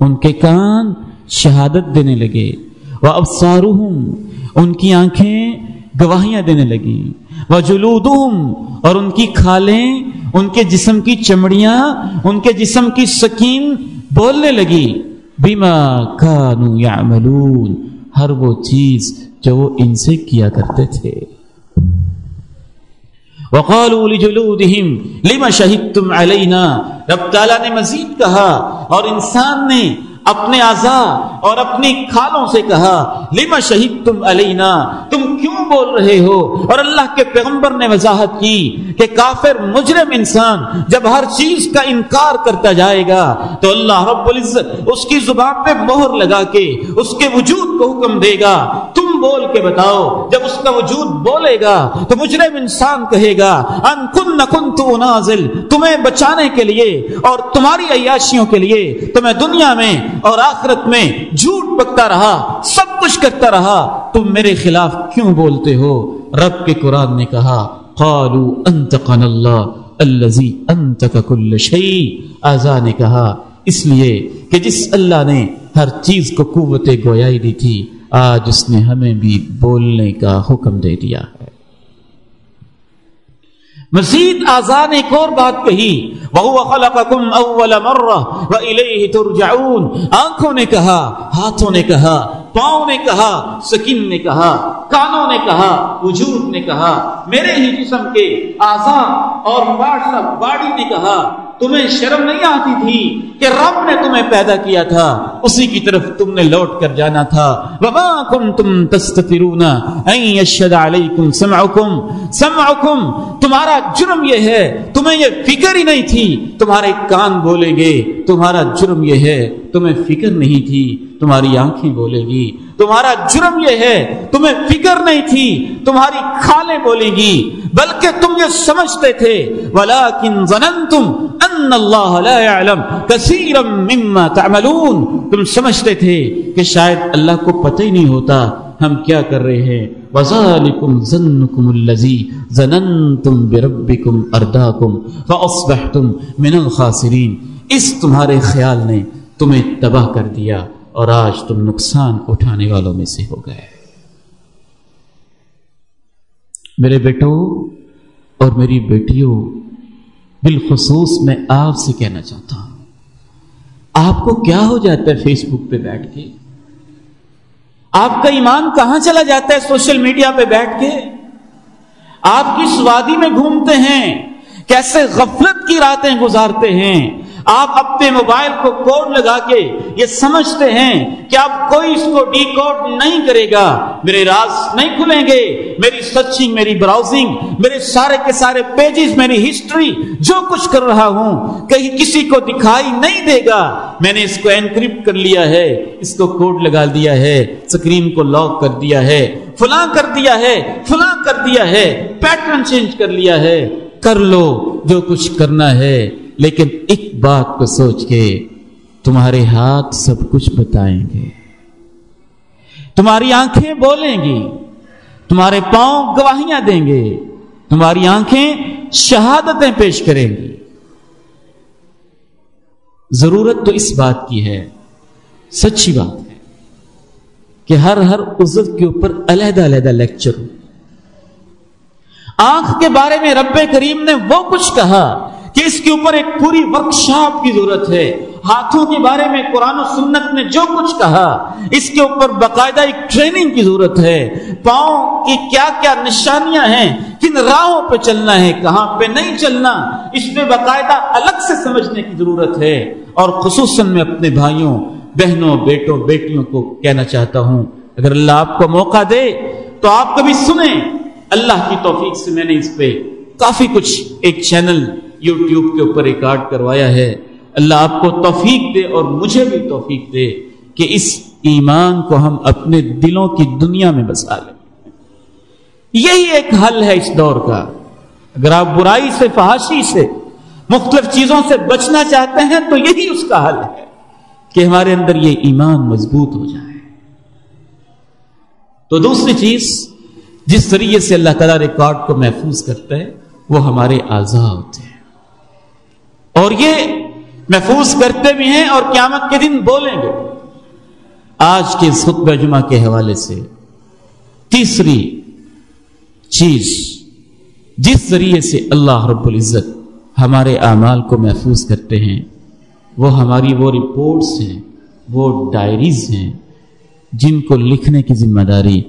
ان کے کان شہادت دینے لگے وہ ابسارہم ان کی آنکھیں گواہیاں دینے لگی وہ جلودہم اور ان کی کھالیں، ان کے جسم کی چمڑیاں، ان کے جسم کی سکین بولنے لگی بیما کانو یعملون، ہر وہ چیز جو وہ ان سے کیا کرتے تھے۔ وقالوا لجلودهم، لما شهدتم علينا؟ رب تعالیٰ نے مزید کہا، اور انسان نے اپنے اعضاء اور اپنی کھالوں سے کہا، لما شہید تم علینا تم کیوں بول رہے ہو اور اللہ کے پیغمبر نے وضاحت کی کہ کافر مجرم انسان جب ہر چیز کا انکار کرتا جائے گا تو اللہ رب العزت اس کی زبان پہ مہر لگا کے اس کے وجود کو حکم دے گا۔ تم بول کے بتاؤ، جب اس کا وجود بولے گا تو مجرم انسان کہے گا، ان کن کن تو نازل تمہیں بچانے کے لیے اور تمہاری عیاشیوں کے لیے تمہیں دنیا میں اور آخرت میں جھوٹ پکتا رہا، سب کچھ کرتا رہا، تم میرے خلاف کیوں بولتے ہو؟ رب کے قرآن نے کہا، قالوا انتقن اللہ الذي انتق كل شيء آزا نے کہا، اس لیے کہ جس اللہ نے ہر چیز کو قوت گویائی دی تھی، آج اس نے ہمیں بھی بولنے کا حکم دے دیا۔ ہے مزید آزان ایک اور بات کہی وہ خلقکم اول مرہ وإلیہ ترجعون۔ آنکھوں نے کہا، ہاتھوں نے کہا، پاؤں نے کہا، سکین نے کہا، کانوں نے کہا، وجود نے کہا۔ میرے ہی جسم کے آزان اور باڑی نے کہا تمہیں شرم نہیں آتی تھی کہ رب نے تمہیں پیدا کیا تھا؟ اسی کی طرف تم نے لوٹ کر جانا تھا۔ وما کنتم تستترون ان یشهد علیکم سمعکم۔ سمعکم، تمہارا جرم یہ ہے، تمہیں یہ فکر ہی نہیں تھی۔ تمہارے کان بولیں گے تمہارا جرم یہ ہے۔ تمہیں فکر نہیں تھی، تمہاری آنکھیں بولے گی۔ تمہارا جرم یہ ہے، تمہیں فکر نہیں تھی، تمہاری کھالیں بولے گی۔ بلکہ تم یہ سمجھتے تھے ولیکن ظننتم ان اللہ لا يعلم کثیرا مما تعملون۔ تم سمجھتے تھے کہ شاید اللہ کو پتہ ہی نہیں ہوتا ہم کیا کر رہے ہیں۔ وَذَلِكُمْ ظَنُّكُمُ الَّذِي ظَنَنْتُمْ بِرَبِّكُمْ أَرْدَاكُمْ فَأَصْبَحْتُمْ مِنَ الْخَاسِرِينَ۔ اس تمہارے خیال نے تمہیں تباہ کر دیا اور آج تم نقصان اٹھانے والوں میں سے ہو گئے۔ میرے بیٹوں اور میری بیٹیوں، بالخصوص میں آپ سے کہنا چاہتا ہوں۔ آپ کو کیا ہو جاتا ہے فیس بک پہ بیٹھ کے؟ آپ کا ایمان کہاں چلا جاتا ہے سوشل میڈیا پہ بیٹھ کے؟ آپ کس وادی میں گھومتے ہیں؟ کیسے غفلت کی راتیں گزارتے ہیں؟ آپ اپنے موبائل کو کوڈ لگا کے یہ سمجھتے ہیں کہ اب کوئی اس کو ڈی کوڈ نہیں کرے گا۔ میرے راز نہیں کھلیں گے۔ میری سچنگ میری براؤزنگ، میرے سارے کے سارے پیجز میری ہسٹری جو کچھ کر رہا ہوں، کہیں کسی کو دکھائی نہیں دے گا۔ میں نے اس کو انکرپٹ کر لیا ہے۔ اس کو کوڈ لگا دیا ہے۔ اسکرین کو لاک کر دیا ہے۔ فلاں کر دیا ہے۔ فلاں کر دیا ہے۔ پیٹرن چینج کر لیا ہے۔ کر لو جو کچھ کرنا ہے۔ لیکن ایک بات کو سوچ کے تمہارے ہاتھ سب کچھ بتائیں گے۔ تمہاری آنکھیں بولیں گی، تمہارے پاؤں گواہیاں دیں گے، تمہاری آنکھیں شہادتیں پیش کریں گی۔ ضرورت تو اس بات کی ہے، سچی بات ہے کہ ہر ہر عزت کے اوپر علیحدہ علیحدہ لیکچر ہو۔ آنکھ کے بارے میں رب کریم نے وہ کچھ کہا کہ اس کے اوپر ایک پوری ورکشاپ کی ضرورت ہے۔ ہاتھوں کے بارے میں قرآن و سنت نے جو کچھ کہا، اس کے اوپر باقاعدہ ایک ٹریننگ کی ضرورت ہے۔ پاؤں کی کیا کیا نشانیاں ہیں، کن راہوں پہ چلنا ہے، کہاں پہ نہیں چلنا، اس پہ باقاعدہ الگ سے سمجھنے کی ضرورت ہے۔ اور خصوصاً میں اپنے بھائیوں، بہنوں، بیٹوں، بیٹیوں کو کہنا چاہتا ہوں، اگر اللہ آپ کو موقع دے، تو آپ کبھی سنیں۔ اللہ کی توفیق سے میں نے اس پہ کافی کچھ ایک چینل یوٹیوب کے اوپر ریکارڈ کروایا ہے۔ اللہ آپ کو توفیق دے اور مجھے بھی توفیق دے کہ اس ایمان کو ہم اپنے دلوں کی دنیا میں بسا لیں۔ یہی ایک حل ہے اس دور کا۔ اگر آپ برائی سے، فحاشی سے، مختلف چیزوں سے بچنا چاہتے ہیں تو یہی اس کا حل ہے کہ ہمارے اندر یہ ایمان مضبوط ہو جائے۔ تو دوسری چیز، جس ذریعے سے اللہ تعالیٰ ریکارڈ کو محفوظ کرتا ہے، وہ ہمارے آزاد ہوتے ہیں۔ اور یہ محفوظ کرتے بھی ہیں اور قیامت کے دن بولیں گے۔ آج کے خطبہ جمعہ کے حوالے سے تیسری چیز، جس ذریعے سے اللہ رب العزت ہمارے اعمال کو محفوظ کرتے ہیں، وہ ہماری وہ رپورٹس ہیں، وہ ڈائریز ہیں، جن کو لکھنے کی ذمہ داری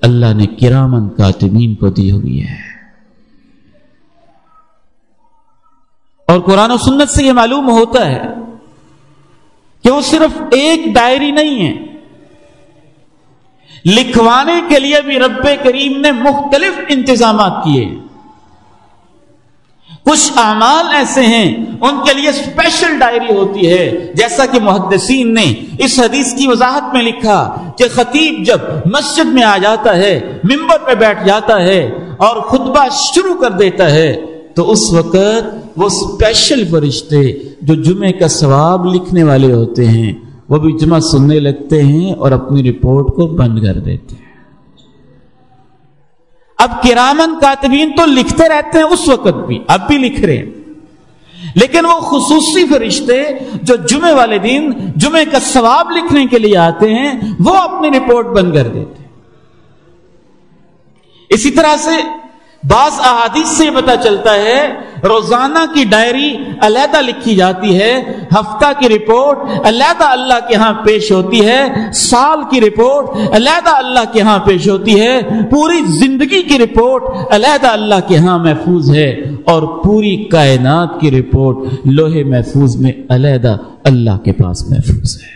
اللہ نے کرامن کاتبین کو دی ہوئی ہے۔ اور قرآن و سنت سے یہ معلوم ہوتا ہے کہ وہ صرف ایک ڈائری نہیں ہے۔ لکھوانے کے لیے بھی رب کریم نے مختلف انتظامات کیے کچھ اعمال ایسے ہیں، ان کے لیے اسپیشل ڈائری ہوتی ہے۔ جیسا کہ محدثین نے اس حدیث کی وضاحت میں لکھا کہ خطیب جب مسجد میں آ جاتا ہے ممبر پہ بیٹھ جاتا ہے اور خطبہ شروع کر دیتا ہے، تو اس وقت وہ اسپیشل فرشتے جو جمعے کا ثواب لکھنے والے ہوتے ہیں، وہ بھی جمعہ سننے لگتے ہیں اور اپنی رپورٹ کو بند کر دیتے ہیں۔ اب کرامن کاتبین تو لکھتے رہتے ہیں اس وقت بھی، اب بھی لکھ رہے ہیں۔ لیکن وہ خصوصی فرشتے جو جمعے والے دن جمعے کا ثواب لکھنے کے لیے آتے ہیں، وہ اپنی رپورٹ بند کر دیتے ہیں۔ اسی طرح سے بعض احادیث سے پتا چلتا ہے روزانہ کی ڈائری علیحدہ لکھی جاتی ہے، ہفتہ کی رپورٹ علیحدہ اللہ کے ہاں پیش ہوتی ہے، سال کی رپورٹ علیحدہ اللہ کے ہاں پیش ہوتی ہے، پوری زندگی کی رپورٹ علیحدہ اللہ کے ہاں محفوظ ہے اور پوری کائنات کی رپورٹ لوہے محفوظ میں علیحدہ اللہ کے پاس محفوظ ہے۔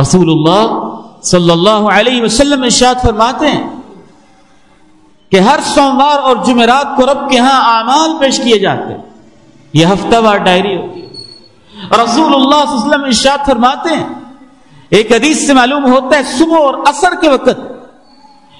رسول اللہ صلی اللہ علیہ وسلم ارشاد فرماتے ہیں کہ ہر سوموار اور جمعرات کو رب کے ہاں اعمال پیش کیے جاتے ہیں۔ یہ ہفتہ وار ڈائری ہوتی ہے۔ رسول اللہ صلی اللہ علیہ وسلم ارشاد فرماتے ہیں، ایک حدیث سے معلوم ہوتا ہے، صبح اور اثر کے وقت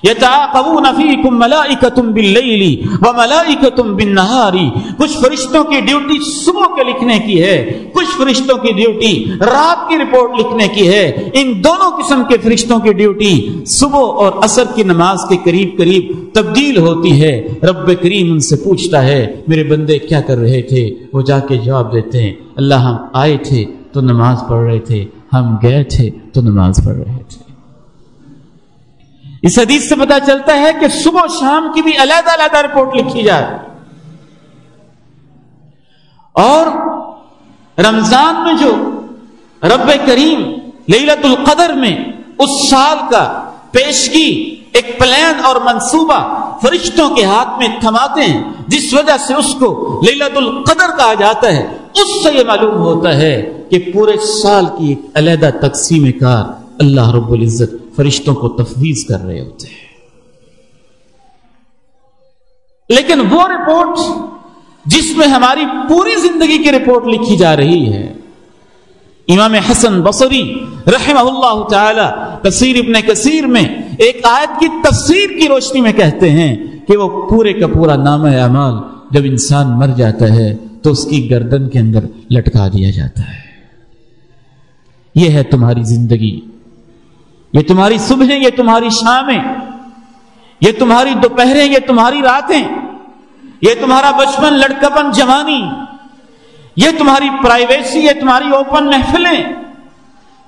یتعاقبون فیکم ملائکتم باللیلی وملائکتم بالنہاری کچھ فرشتوں کی ڈیوٹی صبح کے لکھنے کی ہے، کچھ فرشتوں کی ڈیوٹی رات کی رپورٹ لکھنے کی ہے۔ ان دونوں قسم کے فرشتوں کی ڈیوٹی صبح اور اثر کی نماز کے قریب قریب تبدیل ہوتی ہے۔ رب کریم ان سے پوچھتا ہے، میرے بندے کیا کر رہے تھے؟ وہ جا کے جواب دیتے ہیں، اللہ ہم آئے تھے تو نماز پڑھ رہے تھے، ہم گئے تھے تو نماز پڑھ رہے تھے۔ اس حدیث سے پتا چلتا ہے کہ صبح شام کی بھی علیحدہ علیحدہ رپورٹ لکھی جائے اور رمضان میں جو رب کریم لیلت القدر میں اس سال کا پیشگی، ایک پلان اور منصوبہ فرشتوں کے ہاتھ میں تھماتے ہیں، جس وجہ سے اس کو لیلت القدر کہا جاتا ہے، اس سے یہ معلوم ہوتا ہے کہ پورے سال کی ایک علیحدہ تقسیم کار اللہ رب العزت فرشتوں کو تفویض کر رہے ہوتے ہیں۔ لیکن وہ رپورٹ جس میں ہماری پوری زندگی کی رپورٹ لکھی جا رہی ہے، امام حسن بصری رحمہ اللہ تعالی کثیر ابن کثیر میں ایک آیت کی تفسیر کی روشنی میں کہتے ہیں کہ وہ پورے کا پورا نام اعمال جب انسان مر جاتا ہے تو اس کی گردن کے اندر لٹکا دیا جاتا ہے۔ یہ ہے تمہاری زندگی۔ یہ تمہاری صبح یہ تمہاری شامیں، یہ تمہاری دوپہریں، یہ تمہاری راتیں، یہ تمہارا بچپن، لڑکپن، جوانی، یہ تمہاری پرائیویسی، یہ تمہاری اوپن محفلیں،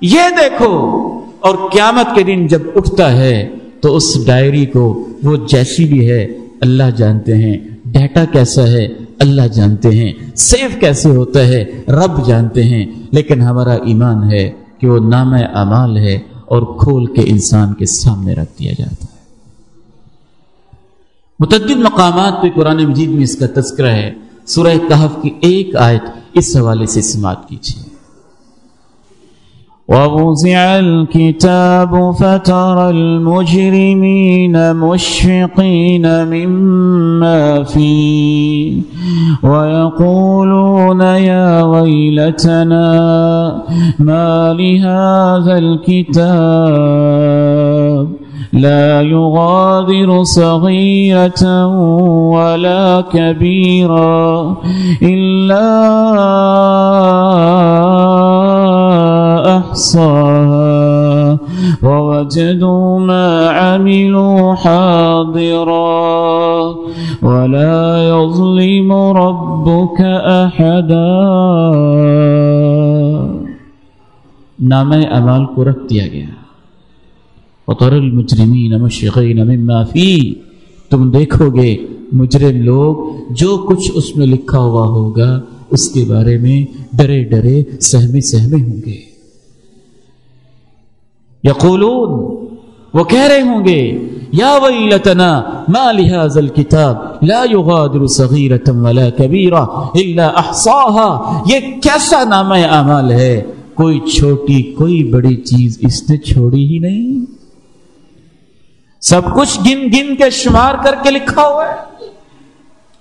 یہ دیکھو۔ اور قیامت کے دن جب اٹھتا ہے تو اس ڈائری کو، وہ جیسی بھی ہے، اللہ جانتے ہیں۔ ڈیٹا کیسا ہے؟ اللہ جانتے ہیں۔ سیف کیسے ہوتا ہے؟ رب جانتے ہیں۔ لیکن ہمارا ایمان ہے کہ وہ نام اعمال ہے۔ اور کھول کے انسان کے سامنے رکھ دیا جاتا ہے۔ متعدد مقامات پہ قرآن مجید میں اس کا تذکرہ ہے۔ سورہ کہف کی ایک آیت اس حوالے سے سماعت کیجیے۔ ووزع الكتاب فترى المجرمين مشفقين مما فيه ويقولون يا ويلتنا ما لهذا الكتاب لا يغادر صغيرة ولا كبيرا إلا أحصاها ووجدوا ما عملوا حاضرا ولا يظلم ربك أحدا. نام اعمال کو رکھ دیا گیا. وطر المجرمین مشرقین مما فی تم دیکھو گے مجرم لوگ جو کچھ اس میں لکھا ہوا ہوگا، اس کے بارے میں ڈرے ڈرے سہمے سہمے ہوں گے۔ یقولون، وہ کہہ رہے ہوں گے، یا ویلتنا، ما لهذا الكتاب لا يغادر صغيرة ولا كبيرة الا احصاها یہ کیسا نام اعمال ہے؟ کوئی چھوٹی، کوئی بڑی چیز اس نے چھوڑی ہی نہیں۔ سب کچھ گن گن کے شمار کر کے لکھا ہوا ہے۔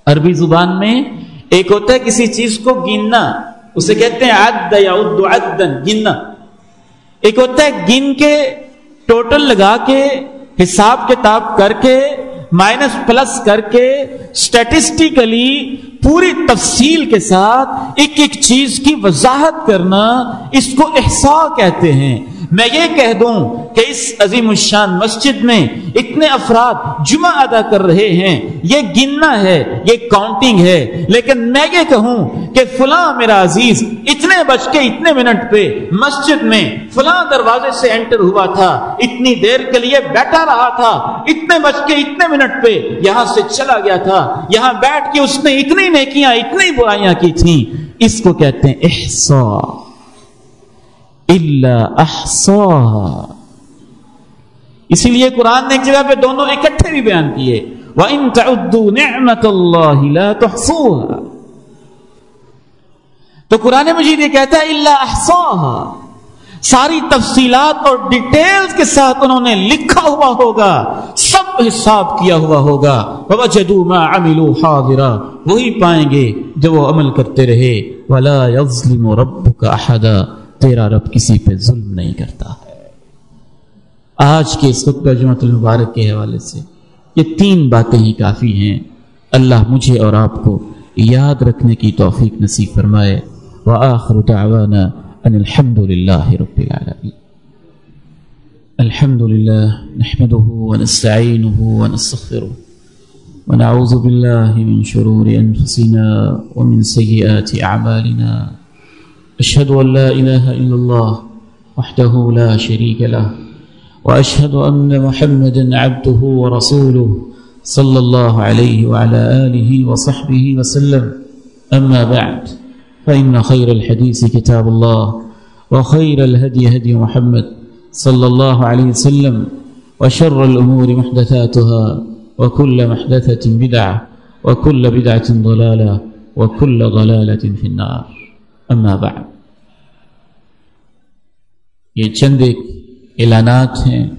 عربی زبان میں ایک ہوتا ہے، کسی چیز کو گننا، اسے کہتے ہیں عد یا عد عدن گننا۔ ایک ہوتا ہے گن کے ٹوٹل لگا کے، حساب کتاب کر کے، مائنس پلس کر کے اسٹیٹسٹیکلی پوری تفصیل کے ساتھ ایک ایک چیز کی وضاحت کرنا اس کو احسا کہتے ہیں۔ میں یہ کہہ دوں کہ اس عظیم الشان مسجد میں اتنے افراد جمعہ ادا کر رہے ہیں۔ یہ گننا ہے، یہ کاؤنٹنگ ہے۔ لیکن میں یہ کہوں کہ فلاں میرا عزیز، اتنے بج کے اتنے منٹ پہ مسجد میں فلاں دروازے سے انٹر ہوا تھا۔ اتنی دیر کے لیے بیٹھا رہا تھا۔ اتنے بج کے اتنے منٹ پہ یہاں سے چلا گیا تھا۔ یہاں بیٹھ کے اس نے اتنی نیکیاں اتنی برائیاں کی تھیں اس کو کہتے ہیں احسا احسا اسی لیے قرآن نے ایک جگہ پہ دونوں اکٹھے بھی بیان کیے۔ وَإِن تَعُدُّوا نِعْمَةَ اللَّهِ لَا تُحْصُوهَا۔ تو قرآن مجید یہ کہتا ہے اللہ احساها ساری تفصیلات اور ڈیٹیلز کے ساتھ انہوں نے لکھا ہوا ہوگا۔ سب حساب کیا ہوا ہوگا۔ وَوَجَدُوا مَا عَمِلُوا حَاضِرًا۔ وہی پائیں گے جو وہ عمل کرتے رہے۔ وَلَا يَظْلِمُ رَبُّكَ أَحَدًا تیرا رب کسی پہ ظلم نہیں کرتا۔ ہے آج کے اس خطبہ جمعت المبارک کے حوالے سے یہ تین باتیں ہی کافی ہیں۔ اللہ مجھے اور آپ کو یاد رکھنے کی توفیق نصیب فرمائے۔ وآخر دعوانا ان الحمد للہ رب العالمین۔ الحمد لله نحمده ونستعينه ونستغفره ونعوذ بالله من شرور أنفسنا ومن سيئات أعمالنا. أشهد أن لا إله إلا الله وحده لا شريك له وأشهد أن محمدا عبده ورسوله صلى الله عليه وعلى آله وصحبه وسلم. أما بعد، فإن خير الحديث كتاب الله وخير الهدي هدي محمد صلى الله عليه وسلم، وشر الأمور محدثاتها، وكل محدثة بدعة، وكل بدعة ضلالة، وكل ضلالة في النار. اما بعد، یہ چند ایک اعلانات ہیں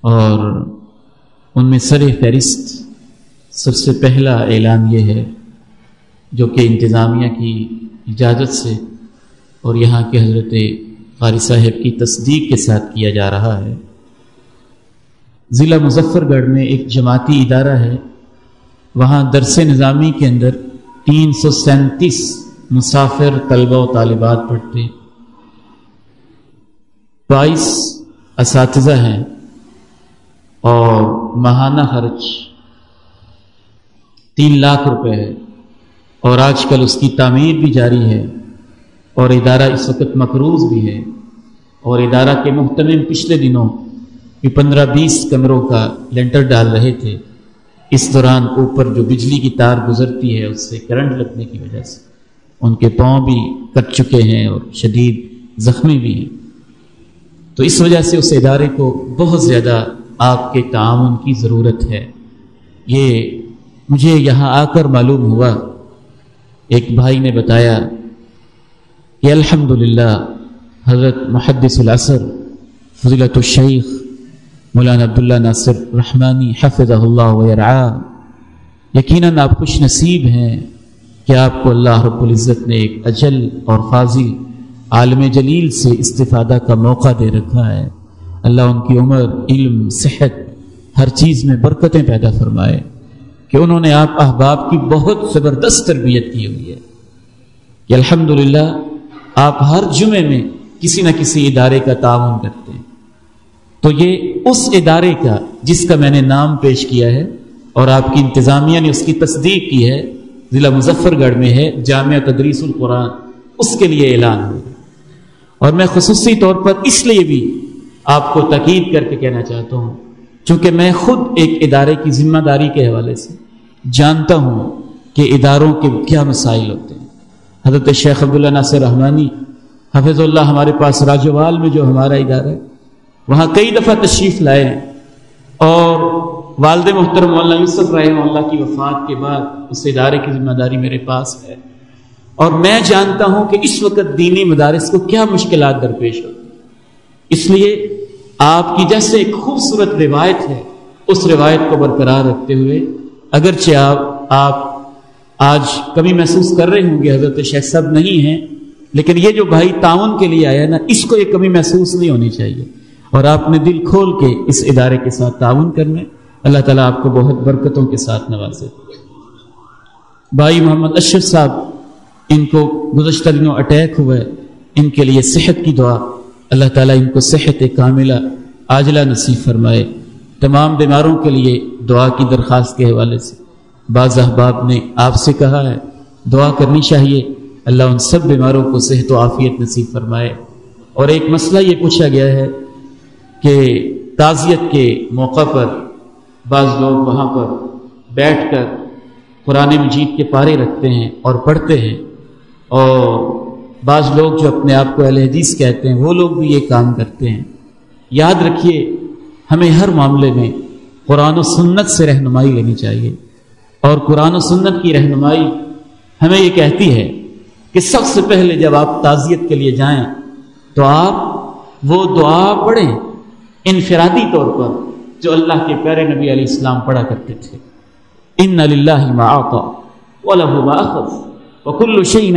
اور ان میں سر فہرست سب سے پہلا اعلان یہ ہے، جو کہ انتظامیہ کی اجازت سے اور یہاں کے حضرت قاری صاحب کی تصدیق کے ساتھ کیا جا رہا ہے۔ ضلع مظفر گڑھ میں ایک جماعتی ادارہ ہے۔ وہاں درس نظامی کے اندر تین سو سینتیس مسافر طلبہ و طالبات پڑھتے۔ بائیس اساتذہ ہیں اور ماہانہ خرچ تین لاکھ روپے ہے۔ اور آج کل اس کی تعمیر بھی جاری ہے۔ اور ادارہ اس وقت مقروض بھی ہے اور ادارہ کے محتمم پچھلے دنوں بھی پندرہ بیس کمروں کا لینٹر ڈال رہے تھے۔ اس دوران اوپر جو بجلی کی تار گزرتی ہے، اس سے کرنٹ لگنے کی وجہ سے ان کے پاؤں بھی کٹ چکے ہیں اور شدید زخمی بھی ہیں۔ تو اس وجہ سے اس ادارے کو بہت زیادہ آپ کے تعاون کی ضرورت ہے۔ یہ مجھے یہاں آ کر معلوم ہوا، ایک بھائی نے بتایا کہ الحمد حضرت محدث العصر فضلت الشیخ مولانا عبداللہ ناصر رحمانی حفظ اللہ ورعا یقیناً آپ خوش نصیب ہیں کہ آپ کو اللہ رب العزت نے ایک اجل اور فاضل عالم جلیل سے استفادہ کا موقع دے رکھا ہے۔ اللہ ان کی عمر، علم، صحت، ہر چیز میں برکتیں پیدا فرمائے کہ انہوں نے آپ احباب کی بہت زبردست تربیت کی ہوئی ہے۔ کہ الحمد آپ ہر جمعے میں کسی نہ کسی ادارے کا تعاون کرتے ہیں۔ تو یہ اس ادارے کا جس کا میں نے نام پیش کیا ہے اور آپ کی انتظامیہ نے اس کی تصدیق کی ہے، ضلع مظفر گڑھ میں ہے، جامعہ تدریس القرآن، اس کے لیے اعلان ہو اور میں خصوصی طور پر اس لیے بھی آپ کو تقید کر کے کہنا چاہتا ہوں، چونکہ میں خود ایک ادارے کی ذمہ داری کے حوالے سے جانتا ہوں کہ اداروں کے کیا مسائل ہوتے ہیں۔ حضرت شیخ عبداللہ ناصر رحمانی حفظ اللہ ہمارے پاس راجوال میں جو ہمارا ادارہ ہے، وہاں کئی دفعہ تشریف لائے ہیں۔ اور والد محترم مولانا یوسف رہے اللہ کی وفات کے بعد اس ادارے کی ذمہ داری میرے پاس ہے۔ اور میں جانتا ہوں کہ اس وقت دینی مدارس کو کیا مشکلات درپیش ہوتی اس لیے آپ کی جیسے ایک خوبصورت روایت ہے، اس روایت کو برقرار رکھتے ہوئے، اگرچہ آپ آپ آج کمی محسوس کر رہے ہوں گے، حضرت شیخ صاحب نہیں ہیں، لیکن یہ جو بھائی تعاون کے لیے آیا نا، اس کو یہ کمی محسوس نہیں ہونی چاہیے۔ اور آپ نے دل کھول کے اس ادارے کے ساتھ تعاون کرنے اللہ تعالیٰ آپ کو بہت برکتوں کے ساتھ نوازے۔ بھائی محمد اشرف صاحب، ان کو گزشتہ دنوں اٹیک ہوا ہے ان کے لیے صحت کی دعا۔ اللہ تعالیٰ ان کو صحت کاملہ عاجلہ نصیب فرمائے۔ تمام بیماروں کے لیے دعا کی درخواست کے حوالے سے۔ بعض احباب نے آپ سے کہا ہے، دعا کرنی چاہیے۔ اللہ ان سب بیماروں کو صحت و عافیت نصیب فرمائے۔ اور ایک مسئلہ یہ پوچھا گیا ہے کہ تعزیت کے موقع پر بعض لوگ وہاں پر بیٹھ کر قرآن مجید کے پارے رکھتے ہیں اور پڑھتے ہیں۔ اور بعض لوگ جو اپنے آپ کو اہل حدیث کہتے ہیں، وہ لوگ بھی یہ کام کرتے ہیں۔ یاد رکھیے، ہمیں ہر معاملے میں قرآن و سنت سے رہنمائی لینی چاہیے۔ اور قرآن و سنت کی رہنمائی ہمیں یہ کہتی ہے کہ سب سے پہلے جب آپ تعزیت کے لیے جائیں تو آپ وہ دعا پڑھیں انفرادی طور پر جو اللہ کے پیارے نبی علیہ السلام پڑھا کرتے تھے۔ ان اللہ وکل شعین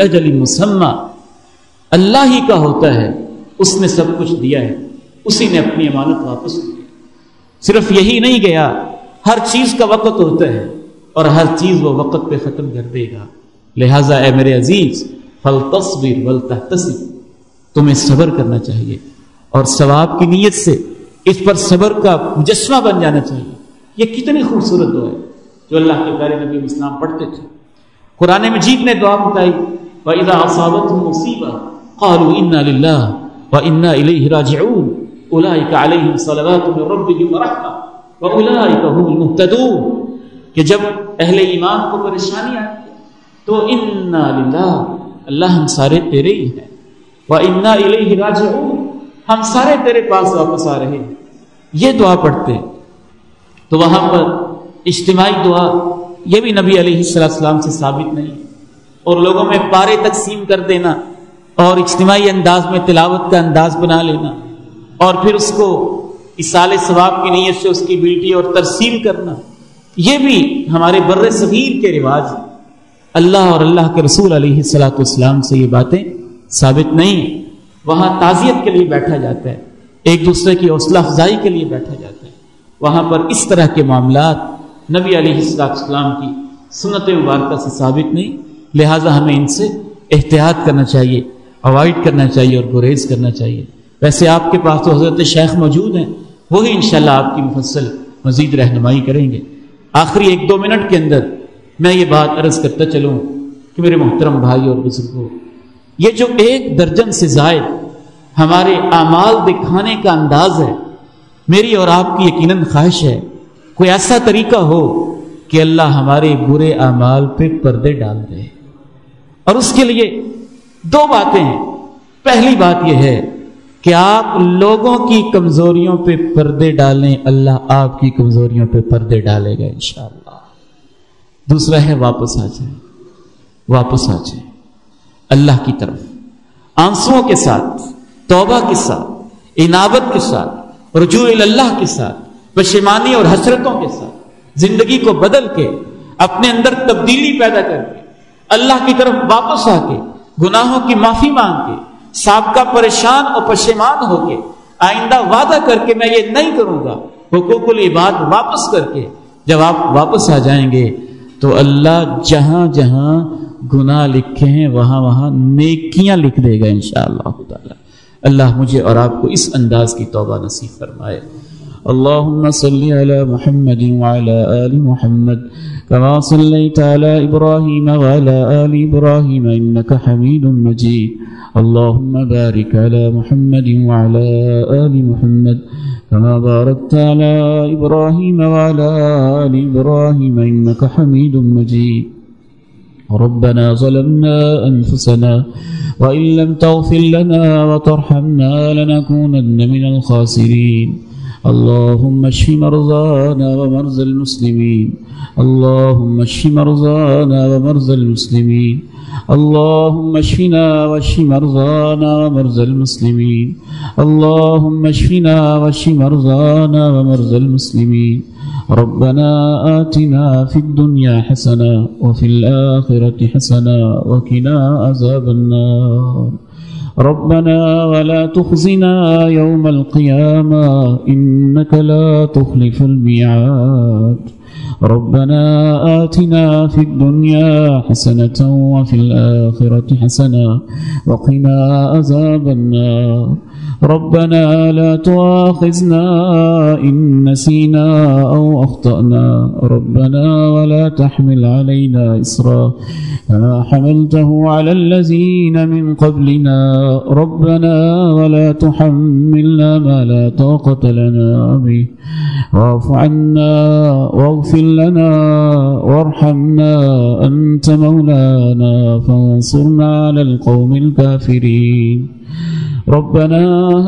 اجل مسمہ اللہ ہی کا ہوتا ہے، اس نے سب کچھ دیا ہے، اسی نے اپنی امانت واپس لی صرف یہی نہیں گیا ہر چیز کا وقت ہوتا ہے اور ہر چیز وہ وقت پہ ختم کر دے گا۔ لہٰذا اے میرے عزیز فل تصویر ول تمہیں صبر کرنا چاہیے اور ثواب کی نیت سے اس پر صبر کا مجسمہ بن جانا چاہیے۔ یہ کتنی خوبصورت دعا ہے جو اللہ کے پیارے نبی اسلام پڑھتے تھے۔ قرآن مجید نے دعا بتائی وَإِذَا أَصَابَتْهُمْ مُصِيبَةٌ قَالُوا إِنَّا لِلَّهِ وَإِنَّا إِلَيْهِ رَاجِعُونَ۔ أُولَئِكَ عَلَيْهِمْ صَلَوَاتٌ مِّن رَّبِّهِمْ وَرَحْمَةٌ۔ وَأُولَئِكَ کہ جب اہل ایمان کو پریشانی آتی تو انا للہ اللہ ہم سارے تیرے ہی ہیں۔ وَإِنَّا إِلَيْهِ رَاجِعُونَ، ہم سارے تیرے پاس واپس آ رہے ہیں۔ یہ دعا پڑھتے تو وہاں پر اجتماعی دعا، یہ بھی نبی علیہ السلام سے ثابت نہیں اور لوگوں میں پارے تقسیم کر دینا اور اجتماعی انداز میں تلاوت کا انداز بنا لینا اور پھر اس کو اصال ثواب کی نیت سے اس کی بیٹی اور ترسیل کرنا، یہ بھی ہمارے بر صغیر کے رواج اللہ اور اللہ کے رسول علیہ السلاۃ والسلام سے یہ باتیں ثابت نہیں وہاں تعزیت کے لیے بیٹھا جاتا ہے، ایک دوسرے کی حوصلہ افزائی کے لیے بیٹھا جاتا ہے۔ وہاں پر اس طرح کے معاملات نبی علیہ السلام کی سنت مبارکہ سے ثابت نہیں، لہٰذا ہمیں ان سے احتیاط کرنا چاہیے اوائڈ کرنا چاہیے اور گریز کرنا چاہیے۔ ویسے آپ کے پاس تو حضرت شیخ موجود ہیں وہی انشاءاللہ آپ کی مفصل مزید رہنمائی کریں گے۔ آخری ایک دو منٹ کے اندر میں یہ بات عرض کرتا چلوں کہ میرے محترم بھائی اور بزرگوں یہ جو ایک درجن سے زائد ہمارے اعمال دکھانے کا انداز ہے، میری اور آپ کی یقیناً خواہش ہے، کوئی ایسا طریقہ ہو کہ اللہ ہمارے برے اعمال پہ پردے ڈال دے۔ اور اس کے لیے دو باتیں ہیں۔ پہلی بات یہ ہے کہ آپ لوگوں کی کمزوریوں پہ پردے ڈالیں، اللہ آپ کی کمزوریوں پہ پردے ڈالے گا انشاءاللہ۔ دوسرا ہے واپس آ جائیں۔ واپس آ جائیں۔ اللہ کی طرف۔ آنسوؤں کے ساتھ، توبہ کے ساتھ انابت کے ساتھ، رجوع اللہ کے ساتھ، پشیمانی اور حسرتوں کے ساتھ، زندگی کو بدل کے، اپنے اندر تبدیلی پیدا کر کے، اللہ کی طرف واپس آ کے، گناہوں کی معافی مانگ کے سابقہ پریشان اور پشیمان ہو کے، آئندہ وعدہ کر کے میں یہ نہیں کروں گا۔ حقوق العباد واپس کر کے جب آپ واپس آ جائیں گے تو اللہ جہاں جہاں گناہ لکھے ہیں، وہاں وہاں نیکیاں لکھ دے گا انشاءاللہ تعالی۔ اللہ مجھے اور آپ کو اس انداز کی توبہ نصیب فرمائے۔ اللهم صل على محمد وعلى آل محمد كما صليت على إبراهيم وعلى آل إبراهيم إنك حميد مجيد اللهم بارك على محمد وعلى آل محمد كما باركت على إبراهيم وعلى آل إبراهيم إنك حميد مجيد. ربنا ظلمنا أنفسنا وإن لم تغفر لنا وترحمنا لنكونن من الخاسرين. اللهم اشف مرضانا ومرضى المسلمين. اللهم اشف مرضانا ومرضى المسلمين. اللهم اشفنا واشف مرضانا ومرضى المسلمين. اللهم اشفنا واشف مرضانا ومرضى المسلمين. ربنا آتنا في الدنيا حسنة وفي الآخرة حسنة وكنا عذاب النار. ربنا ولا تخزنا يوم القيامة، إنك لا تخلف الميعاد. ربنا آتنا في الدنيا حسنة وفي الآخرة حسنة، وقنا عذاب النار. ربنا لا تؤاخذنا إن نسينا أو أخطأنا. ربنا ولا تحمل علينا إسرا. كما حملته على الذين من قبلنا. ربنا ولا تحملنا ما لا طاقة لنا به. واعف عنا واغفر لنا وارحمنا. أنت مولانا، فانصرنا على القوم الكافرين. ربنا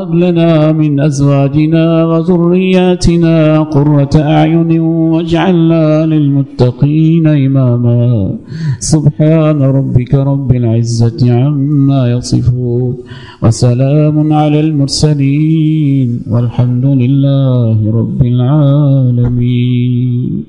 هب لنا من أزواجنا وذرياتنا قرة أعين واجعلنا للمتقين إماما. سبحان ربك رب العزة عما يصفون وسلام على المرسلين والحمد لله رب العالمين.